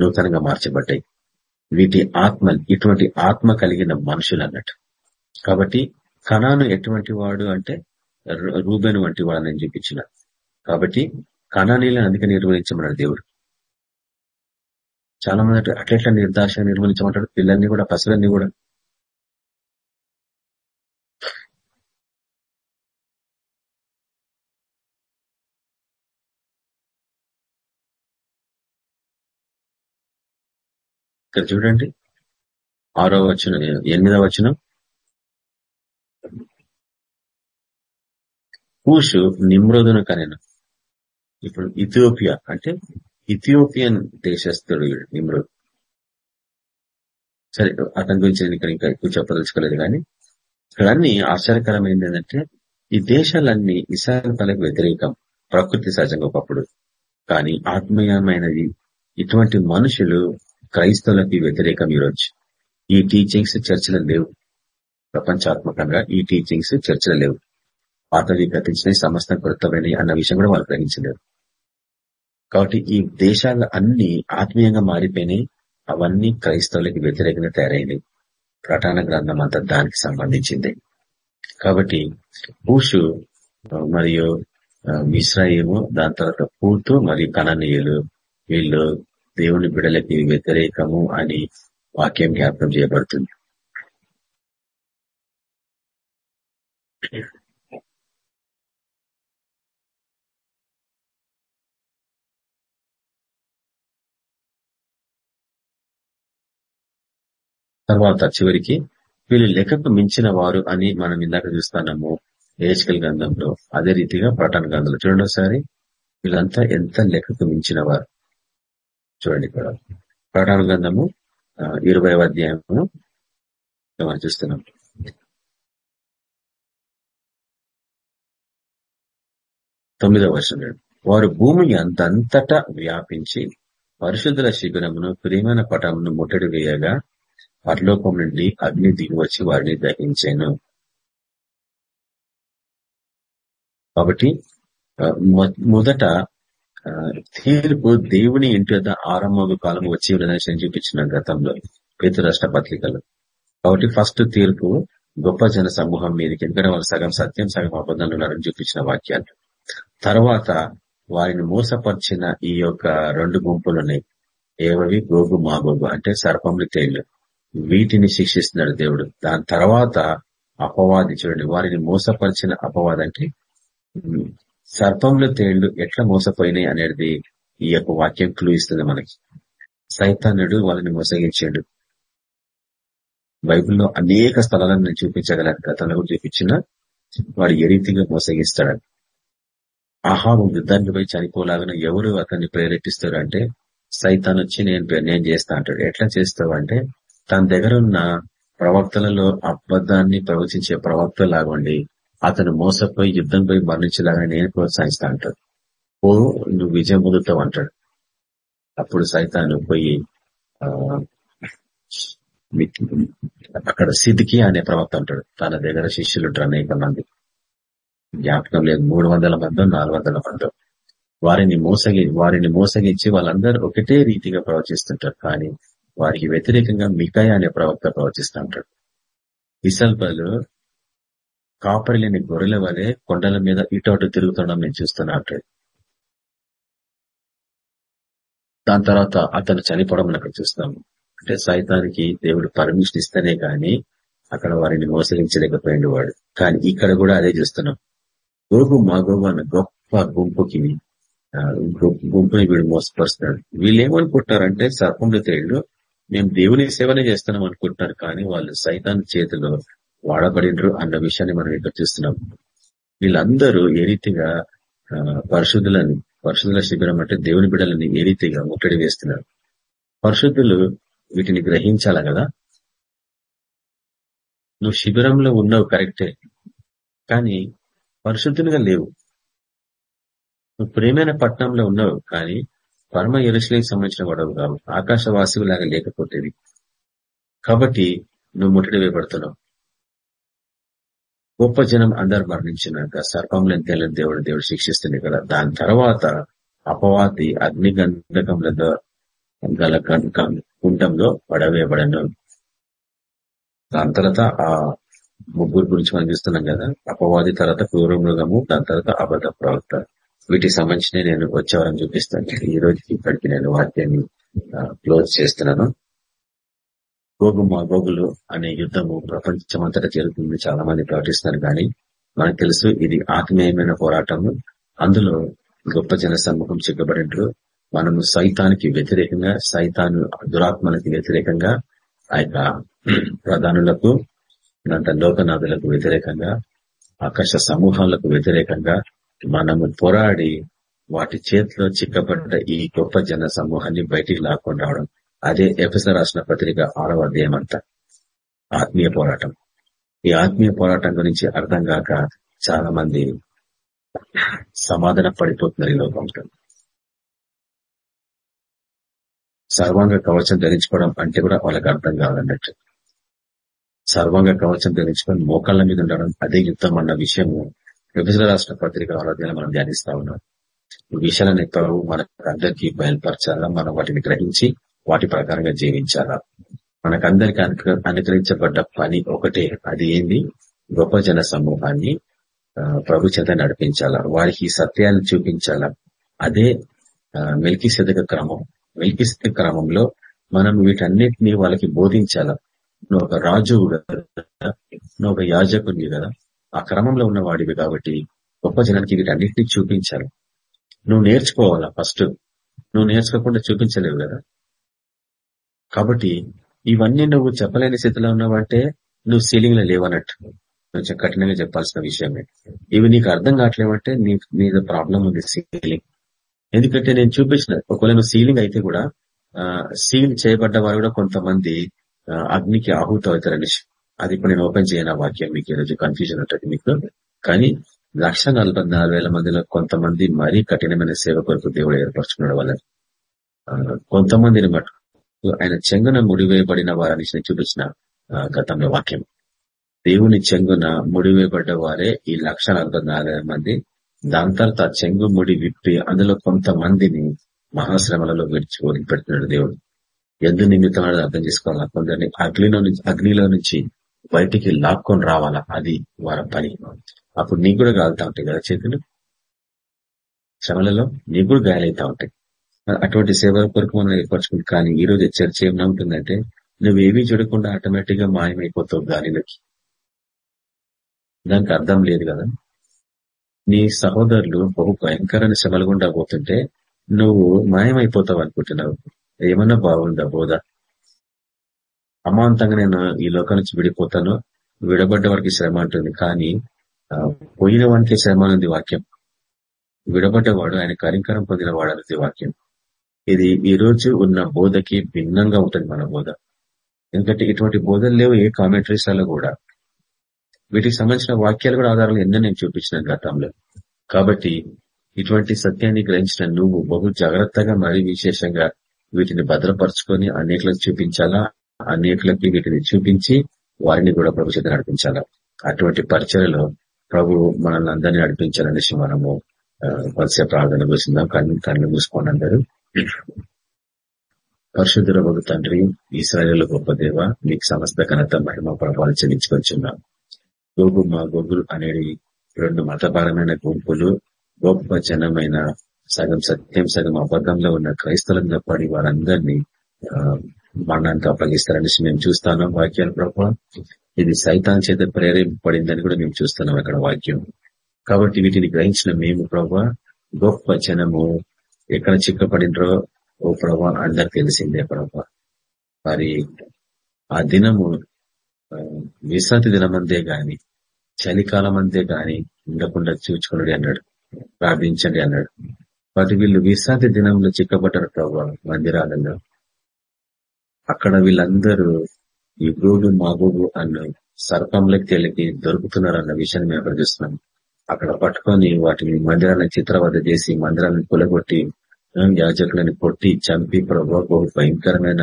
నూతనంగా మార్చబడ్డాయి. వీటి ఆత్మ ఇటువంటి ఆత్మ కలిగిన మనుషులు అన్నట్టు. కాబట్టి కణాను ఎటువంటి వాడు అంటే రూబెను వంటి వాడు నేను చూపించిన. కాబట్టి కణానీలను అందుకే నిర్వహించమన్నాడు దేవుడు. చాలా మంది అట్లెట్లా నిర్దాక్ష నిర్మూలించమంటాడు పిల్లల్ని కూడా పసులన్నీ కూడా. ఇక్కడ చూడండి ఆరో వచ్చిన ఎనిమిదవ వచ్చిన కూషు నిమ్రోదును కనెను. ఇప్పుడు ఇథియోపియా అంటే ఇథియోపియన్ దేశస్థుడు నిమ్రోద్ సరే అతని గురించి నేను ఇక్కడ ఇంకా ఎక్కువ చెప్పదలుచుకోలేదు కానీ ఇక్కడ అన్ని ఆశ్చర్యకరమైంది ఏంటంటే ఈ దేశాలన్నీ ఇసాల్ పలకు వ్యతిరేకం ప్రకృతి సహజంగా ఒకప్పుడు. కానీ ఆత్మీయమైనది ఇటువంటి మనుషులు క్రైస్తవులకి వ్యతిరేకం ఈరోజు. ఈ టీచింగ్స్ చర్చలు లేవు. ప్రపంచాత్మకంగా ఈ టీచింగ్స్ చర్చలు లేవు. పాతవి గతించినవి సమస్త కృతమైనవి అన్న విషయం కూడా వాళ్ళు గ్రహించలేరు. కాబట్టి ఈ దేశాలు అన్ని ఆత్మీయంగా మారిపోయినాయి. అవన్నీ క్రైస్తవులకి వ్యతిరేకంగా తయారైనవి ప్రటాన గ్రంథం అంతా దానికి సంబంధించింది. కాబట్టి పూషు మరియు మిశ్రాయిము దాని తర్వాత పూతు మరియు కణనీయులు వీళ్ళు దేవుని బిడలకి వ్యతిరేకము అని వాక్యం జ్ఞాపకం చేయబడుతుంది. తర్వాత చివరికి వీళ్ళు లెక్కకు మించిన వారు అని మనం ఇందాక చూస్తున్నాము. ఏహెచ్కల్ గ్రంథంలో అదే రీతిగా ప్రటాన్ గ్రంథంలో. చూడండి ఒకసారి. వీళ్ళంతా ఎంత లెక్కకు మించిన వారు? చూడండి ఇక్కడ. ప్రటాన గ్రంథము ఇరవై అధ్యాయము మనం చూస్తున్నాం. తొమ్మిదవ వర్షం వారు భూమి అంతంతటా వ్యాపించి పరిశుద్ధుల శిబిరమును ప్రియమైన పటమును ముట్టడి వేయగా పరలోకం నుండి అగ్ని దిగివచ్చి వారిని దహించాను. కాబట్టి మొదట తీర్పు దేవుని ఇంటి వద్ద ఆరంభ కాలం వచ్చి ఉన్నదని చూపించిన గతంలో రాష్ట్ర పత్రికలు. కాబట్టి ఫస్ట్ తీర్పు గొప్ప జన సమూహం మీదకి ఎందుకంటే వాళ్ళు సగం సత్యం సగం అబద్ధాలు ఉన్నారని చూపించిన వాక్యాలు. తర్వాత వారిని మోసపరిచిన ఈ యొక్క రెండు గుంపులు ఉన్నాయి. ఏవవి? గోగు మాగోగు అంటే సర్పములు తేళ్ళు. వీటిని శిక్షిస్తున్నాడు దేవుడు. దాని తర్వాత అపవాది చూడండి వారిని మోసపరిచిన అపవాది అంటే సర్పంలో తేళ్ళు ఎట్లా మోసపోయినాయి అనేది ఈ యొక్క వాక్యం క్లూ ఇస్తుంది మనకి. సైతానుడు వాళ్ళని మోసగించాడు. బైబిల్లో అనేక స్థలాలను నేను చూపించగల గతంలో కూడా చూపించిన వాడు ఏ రీతిగా మోసగిస్తాడు ఆహాబు యుద్ధాన్ని పోయి చనిపోలాగా ఎవరు అతన్ని ప్రేరేపిస్తారు అంటే సైతాన్ వచ్చి నేను నేను చేస్తా అంటాడు. ఎట్లా చేస్తావు అంటే తన దగ్గర ఉన్న ప్రవక్తలలో అబద్ధాన్ని ప్రవచించే ప్రవక్త లాగండి. అతను మోసపోయి యుద్ధం పోయి మరణించేలాగా నేను ప్రోత్సహిస్తా అంటాడు. ఓ నువ్వు విజయం పొందుతావు అంటాడు. అప్పుడు సైతాను పోయి అక్కడ సిద్ధికి అనే ప్రవక్త అంటాడు తన దగ్గర శిష్యులు అనేక మంది. జ్ఞాపకం లేదు. మూడు వందల మందో నాలుగు వందల మందో. వారిని మోసగి వారిని మోసగించి వాళ్ళందరూ ఒకటే రీతిగా ప్రవచిస్తుంటారు. కానీ వారికి వ్యతిరేకంగా మికాయ అనే ప్రవక్త ప్రవచిస్తుంటాడు ఇసల్పలు కాపరి లేని గొర్రెల వలె కొండల మీద ఇటు అటు తిరుగుతుండడం నేను చూస్తున్నా అంటాడు. దాని తర్వాత అతను చనిపోవడం అక్కడ చూస్తాము. అంటే సైతానికి దేవుడు పర్మిషన్ ఇస్తేనే కానీ అక్కడ వారిని మోసగించలేకపోయింది వాడు. కానీ ఇక్కడ కూడా అదే చూస్తున్నాం. గోగు మా గోగు అన్న గొప్ప గుంపుకి గుంపుని వీడు మోసపరుస్తున్నాడు. వీళ్ళు ఏమనుకుంటారంటే సర్పంలో తేళ్ళు మేము దేవుని సేవనే చేస్తున్నాం అనుకుంటున్నారు కానీ వాళ్ళు సైతాన్ చేతిలో వాడబడినరు అన్న విషయాన్ని మనం ఇక్కడ చూస్తున్నాం. వీళ్ళందరూ ఏ రీతిగా పరిశుద్ధులని పరిశుద్ధుల శిబిరం అంటే దేవుని బిడ్డలని ఏ రీతిగా ముట్టడి వేస్తున్నారు? పరిశుద్ధులు వీటిని గ్రహించాలా కదా? నువ్వు శిబిరంలో ఉన్నావు కరెక్టే. కానీ పరిశుద్ధునిగా లేవు. నువ్వు ప్రేమైన పట్టణంలో ఉన్నావు కానీ పరమ ఎరుశలకు సంబంధించిన వాడవు కావు. ఆకాశవాసివు లాగా లేకపోతేవి కాబట్టి నువ్వు ముట్టడి వేయబడుతున్నావు గొప్ప జనం అందరు మరణించినాక సర్పంలను తెల్లని దేవుడు దేవుడు శిక్షిస్తుంది కదా. దాని తర్వాత అపవాది అగ్ని గంధకములతో గల కుండంలో పడవేయబడను. దాని తర్వాత ఆ ముగ్గురు గురించి మనం చూస్తున్నాం కదా. అపవాది తర్వాత క్రూర మృగము దాని తర్వాత అబద్ధ ప్రవక్త. వీటికి సంబంధించిన నేను వచ్చేవారని చూపిస్తాను. ఈ రోజు ఇప్పటికి నేను వాక్యాన్ని క్లోజ్ చేస్తున్నాను. గోగు మా గోగులు అనే యుద్ధము ప్రపంచమంతటా జరుగుతుంది చాలా మంది ప్రకటిస్తున్నారు. కానీ మనకు తెలుసు ఇది ఆత్మీయమైన పోరాటము. అందులో గొప్ప జన సమ్ముఖం చిక్కబడినట్లు మనము సైతానికి వ్యతిరేకంగా సైతాను దురాత్మలకి వ్యతిరేకంగా ఆ యొక్క ప్రధానులకు లోకనాథులకు వ్యతిరేకంగా ఆకాశ సమూహాలకు వ్యతిరేకంగా మనము పోరాడి వాటి చేతిలో చిక్కబడ్డ ఈ గొప్ప జన సమూహాన్ని బయటికి లాక్కొని రావడం. అదే ఎఫ్ఎస్ రాసిన పత్రిక ఆరవ అధ్యాయం అంతా. ఆత్మీయ పోరాటం. ఈ ఆత్మీయ పోరాటం గురించి అర్థం కాక చాలా మంది సమాధాన పడిపోతున్నారు ఈ లోకంలో. సర్వాంగ కవచం ధరించుకోవడం అంటే కూడా వాళ్ళకి అర్థం కాదన్నట్టు. సర్వాంగ కవచం ధరించుకొని మోకాళ్ళ మీద ఉండడం అదే యుద్ధం అన్న విషయము విభజన రాష్ట్ర పత్రిక ఆరోగ్యాన్ని మనం ధ్యానిస్తా ఉన్నాం. ఈ విషయాలను ప్రభు మనకు అందరికీ బయలుపరచాలా? మనం వాటిని గ్రహించి వాటి ప్రకారంగా జీవించాలా? మనకందరికి అనుకరించబడ్డ పని ఒకటే. అది ఏంది? గొప్ప జన సమూహాన్ని ప్రభు చేత నడిపించాలా? వారికి సత్యాన్ని చూపించాలా? అదే మెల్కి క్రమం. మెల్కి క్రమంలో మనం వీటన్నిటిని వాళ్ళకి బోధించాలా? నువ్వు ఒక రాజు నువ్వు ఒక యాజకుని కదా? ఆ క్రమంలో ఉన్న వాడివి కాబట్టి గొప్ప జనానికి వీటన్నిటిని చూపించాలి నువ్వు నేర్చుకోవాలా ఫస్ట్? నువ్వు నేర్చుకోకుండా చూపించలేవు కదా? కాబట్టి ఇవన్నీ నువ్వు చెప్పలేని స్థితిలో ఉన్నావంటే నువ్వు సీలింగ్లో లేవన్నట్టు కొంచెం కఠినంగా చెప్పాల్సిన విషయమే ఇవి నీకు అర్థం కావట్లేవంటే నీ మీద ప్రాబ్లం ఉంది సీలింగ్. ఎందుకంటే నేను చూపించిన ఒకవేళ నువ్వు సీలింగ్ అయితే కూడా సీల్ చేయబడ్డ వారు కూడా కొంతమంది అగ్నికి ఆహుత అవుతారని అది ఇప్పుడు నేను ఓపెన్ చేయను వాక్యం మీకు? ఈరోజు కన్ఫ్యూజన్ ఉంటుంది మీకు. కానీ లక్ష మందిలో కొంతమంది మరీ కఠినమైన సేవ కొరకు దేవుడు ఏర్పరచుకున్నాడు వాళ్ళని. కొంతమందిని మటు ఆయన చెంగున ముడివేయబడిన వారని చూపించిన గతంలో వాక్యం. దేవుని చెంగున ముడివేయబడ్డ వారే ఈ లక్ష మంది. దాని తర్వాత చెంగు ముడి విప్పి అందులో కొంతమందిని మహాశ్రమలలో విడిచి వదిలిపెడుతున్నాడు దేవుడు. ఎందు నిమిత్తం అర్థం చేసుకోవాలి? కొందరిని అగ్నిలో నుంచి అగ్నిలో నుంచి బయటికి లాక్కొని రావాలా? అది వారి పని. అప్పుడు నీకు కూడా కాలుతా ఉంటాయి కదా చేతులు? శ్రమలలో నీకు కూడా గాయాలవుతా ఉంటాయి. అటువంటి సేవ కొరకు మనం ఏర్పరచుకుంది కానీ ఈ రోజు చర్చ ఏమవుతుందంటే నువ్వేమీ చూడకుండా ఆటోమేటిక్గా మాయమైపోతావు గాలిలోకి దానికి అర్థం లేదు కదా? నీ సహోదరులు బహు భయంకరమైన శ్రమలు గుండా పోతుంటే నువ్వు మాయమైపోతావు అనుకుంటున్నావు. ఏమన్నా బాగుందా బోధ? అమాంతంగా నేను ఈ లోకం నుంచి విడిపోతాను. విడబడ్డ వాడికి శ్రమ అంటుంది. కానీ పోయిన వానికి శ్రమ అనేది వాక్యం. విడబడ్డవాడు ఆయన కరింకరం పొందిన వాడు అనేది వాక్యం. ఇది ఈ రోజు ఉన్న బోధకి భిన్నంగా ఉంటుంది మన బోధ. ఎందుకంటే ఇటువంటి బోధలు లేవు ఏ కామెంటరీస్లో కూడా. వీటికి సంబంధించిన వాక్యాలు కూడా ఆధారాలు ఎన్నో నేను చూపించిన గతంలో. కాబట్టి ఇటువంటి సత్యాన్ని గ్రహించిన నువ్వు బహు జాగ్రత్తగా మరీ విశేషంగా వీటిని భద్రపరచుకొని అనేకులకు చూపించాలా? అనేకులకి వీటిని చూపించి వారిని కూడా ప్రభు చేత అటువంటి పరిచయలో ప్రభు మనల్ని అందరినీ నడిపించాలనేసి మనము పరిచయ ప్రార్థన కూర్చుందాం కన్ను కళ్ళు మూసుకోండి అందరూ. పరిశుద్ధుల భగు తండ్రి ఇస్రాయల్ గొప్ప దేవ మీకు సమస్త ఘనత మహిమ ప్రభావాలు చెల్లించుకొచ్చున్నాం. గోగు మా గోగులు అనేది రెండు మతపరమైన గుంపులు గొప్ప జనమైన సగం సత్యం సగం అబద్ధంలో ఉన్న క్రైస్తలంగా పడి వారందరినీ మరణానికి అప్పగిస్తారనేసి మేము చూస్తున్నాం వాక్యాలు ప్రభావ ఇది సైతాన్ చేత ప్రేరేపడిందని కూడా మేము చూస్తున్నాం అక్కడ వాక్యం. కాబట్టి వీటిని గ్రహించిన మేము ప్రభా గొప్ప జనము ఎక్కడ చిక్కపడినరో ఓ ప్రభా అందరికి తెలిసిందే ప్రభా. మరి ఆ దినము విశ్రాంతి దినమందే గాని చలికాలం అంతే గాని ఉండకుండా చూచుకున్నాడు అన్నాడు ప్రార్థించండి అన్నాడు. వాటి వీళ్ళు విశ్రాంతి దినంలో చిక్కబడ్డారు ప్రభావ మందిరాలలో. అక్కడ వీళ్ళందరూ ఈ గోడు మాగోగు అన్న సర్పంలకి తెలికి దొరుకుతున్నారు అన్న విషయాన్ని మేము అక్కడ చూస్తున్నాం. అక్కడ పట్టుకొని వాటిని మందిరాన్ని చిత్రవద చేసి మందిరాన్ని కులగొట్టి యాజకులను కొట్టి చంపి ప్రభు బహు భయంకరమైన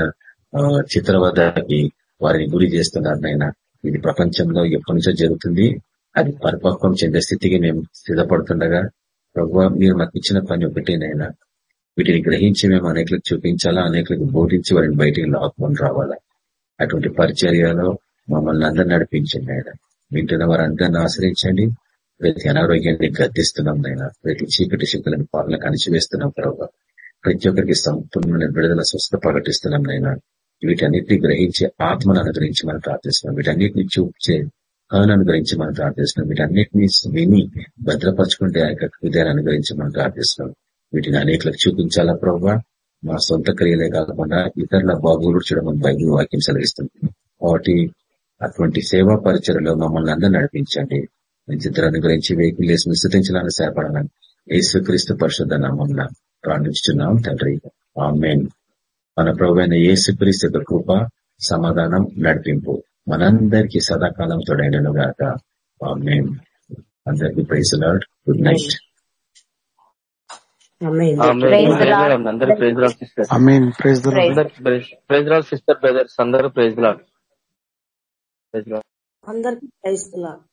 చిత్రవదకి వారిని గురి చేస్తున్నారు నాయన. ఇది ప్రపంచంలో ఎప్పటి నుంచో జరుగుతుంది. అది పరిపక్వం చెందే స్థితికి మేము సిద్ధపడుతుండగా ప్రభు మీరు మాకు ఇచ్చిన పని ఒకటేనైనా వీటిని గ్రహించి మేము అనేకలకు చూపించాలా? అనేకలకు బోధించి వారిని బయటికి లాక్కొని రావాలా? అటువంటి పరిచర్యలో మమ్మల్ని అందరు నడిపించండి ఆయన వింటున్న వారందరిని ఆశ్రయించండి. ప్రతి అనారోగ్యాన్ని గద్దిస్తున్నాం నాయన ప్రతి చీకటి శక్తులను పాలన కనిచివేస్తున్నాం ప్రభావ ప్రతి ఒక్కరికి సంపూర్ణమైన విడుదల స్వస్థ ప్రకటిస్తున్నాం నైనా వీటన్నిటిని గ్రహించి ఆత్మను అనుగ్రహించి మనం ప్రార్థిస్తున్నాం. వీటన్నిటిని చూపించే కథను అనుగ్రహించి మనం ప్రార్థిస్తున్నాం. వీటన్నిటిని విని భద్రపరచుకుంటే ఆ యొక్క హృదయాన్ని అనుగ్రహించి మనం ప్రార్థిస్తున్నాం. వీటిని అనేకలకు చూపించాలా ప్రభావ మా సొంత క్రియలే కాకుండా ఇతరుల బాగోలు చూడమని బైబిల్ వాక్యం సెలవిస్తుంది. కాబట్టి అటువంటి సేవా పరిచయలో మమ్మల్ని అందరూ నడిపించండి. చిత్రాన్ని గురించి వెహికల్ వేసి విస్తరించాలని సేపడాలని యేసుక్రీస్తు పరిశుద్ధ నామం ప్రార్థించుతున్నాం తండ్రి. ఆమెన్. మన ప్రభు అయిన యేసుక్రీస్తు కృప సమాధానం నడిపింపు మనందరికీ సదాకాలం తోడైనను గాక. ఆమెన్. అందరికి praise Lord good night. Praise Lord sister brothers అందరూ ప్రైజ్ లాడ్ అందరికి ప్రైజ్ లాడ్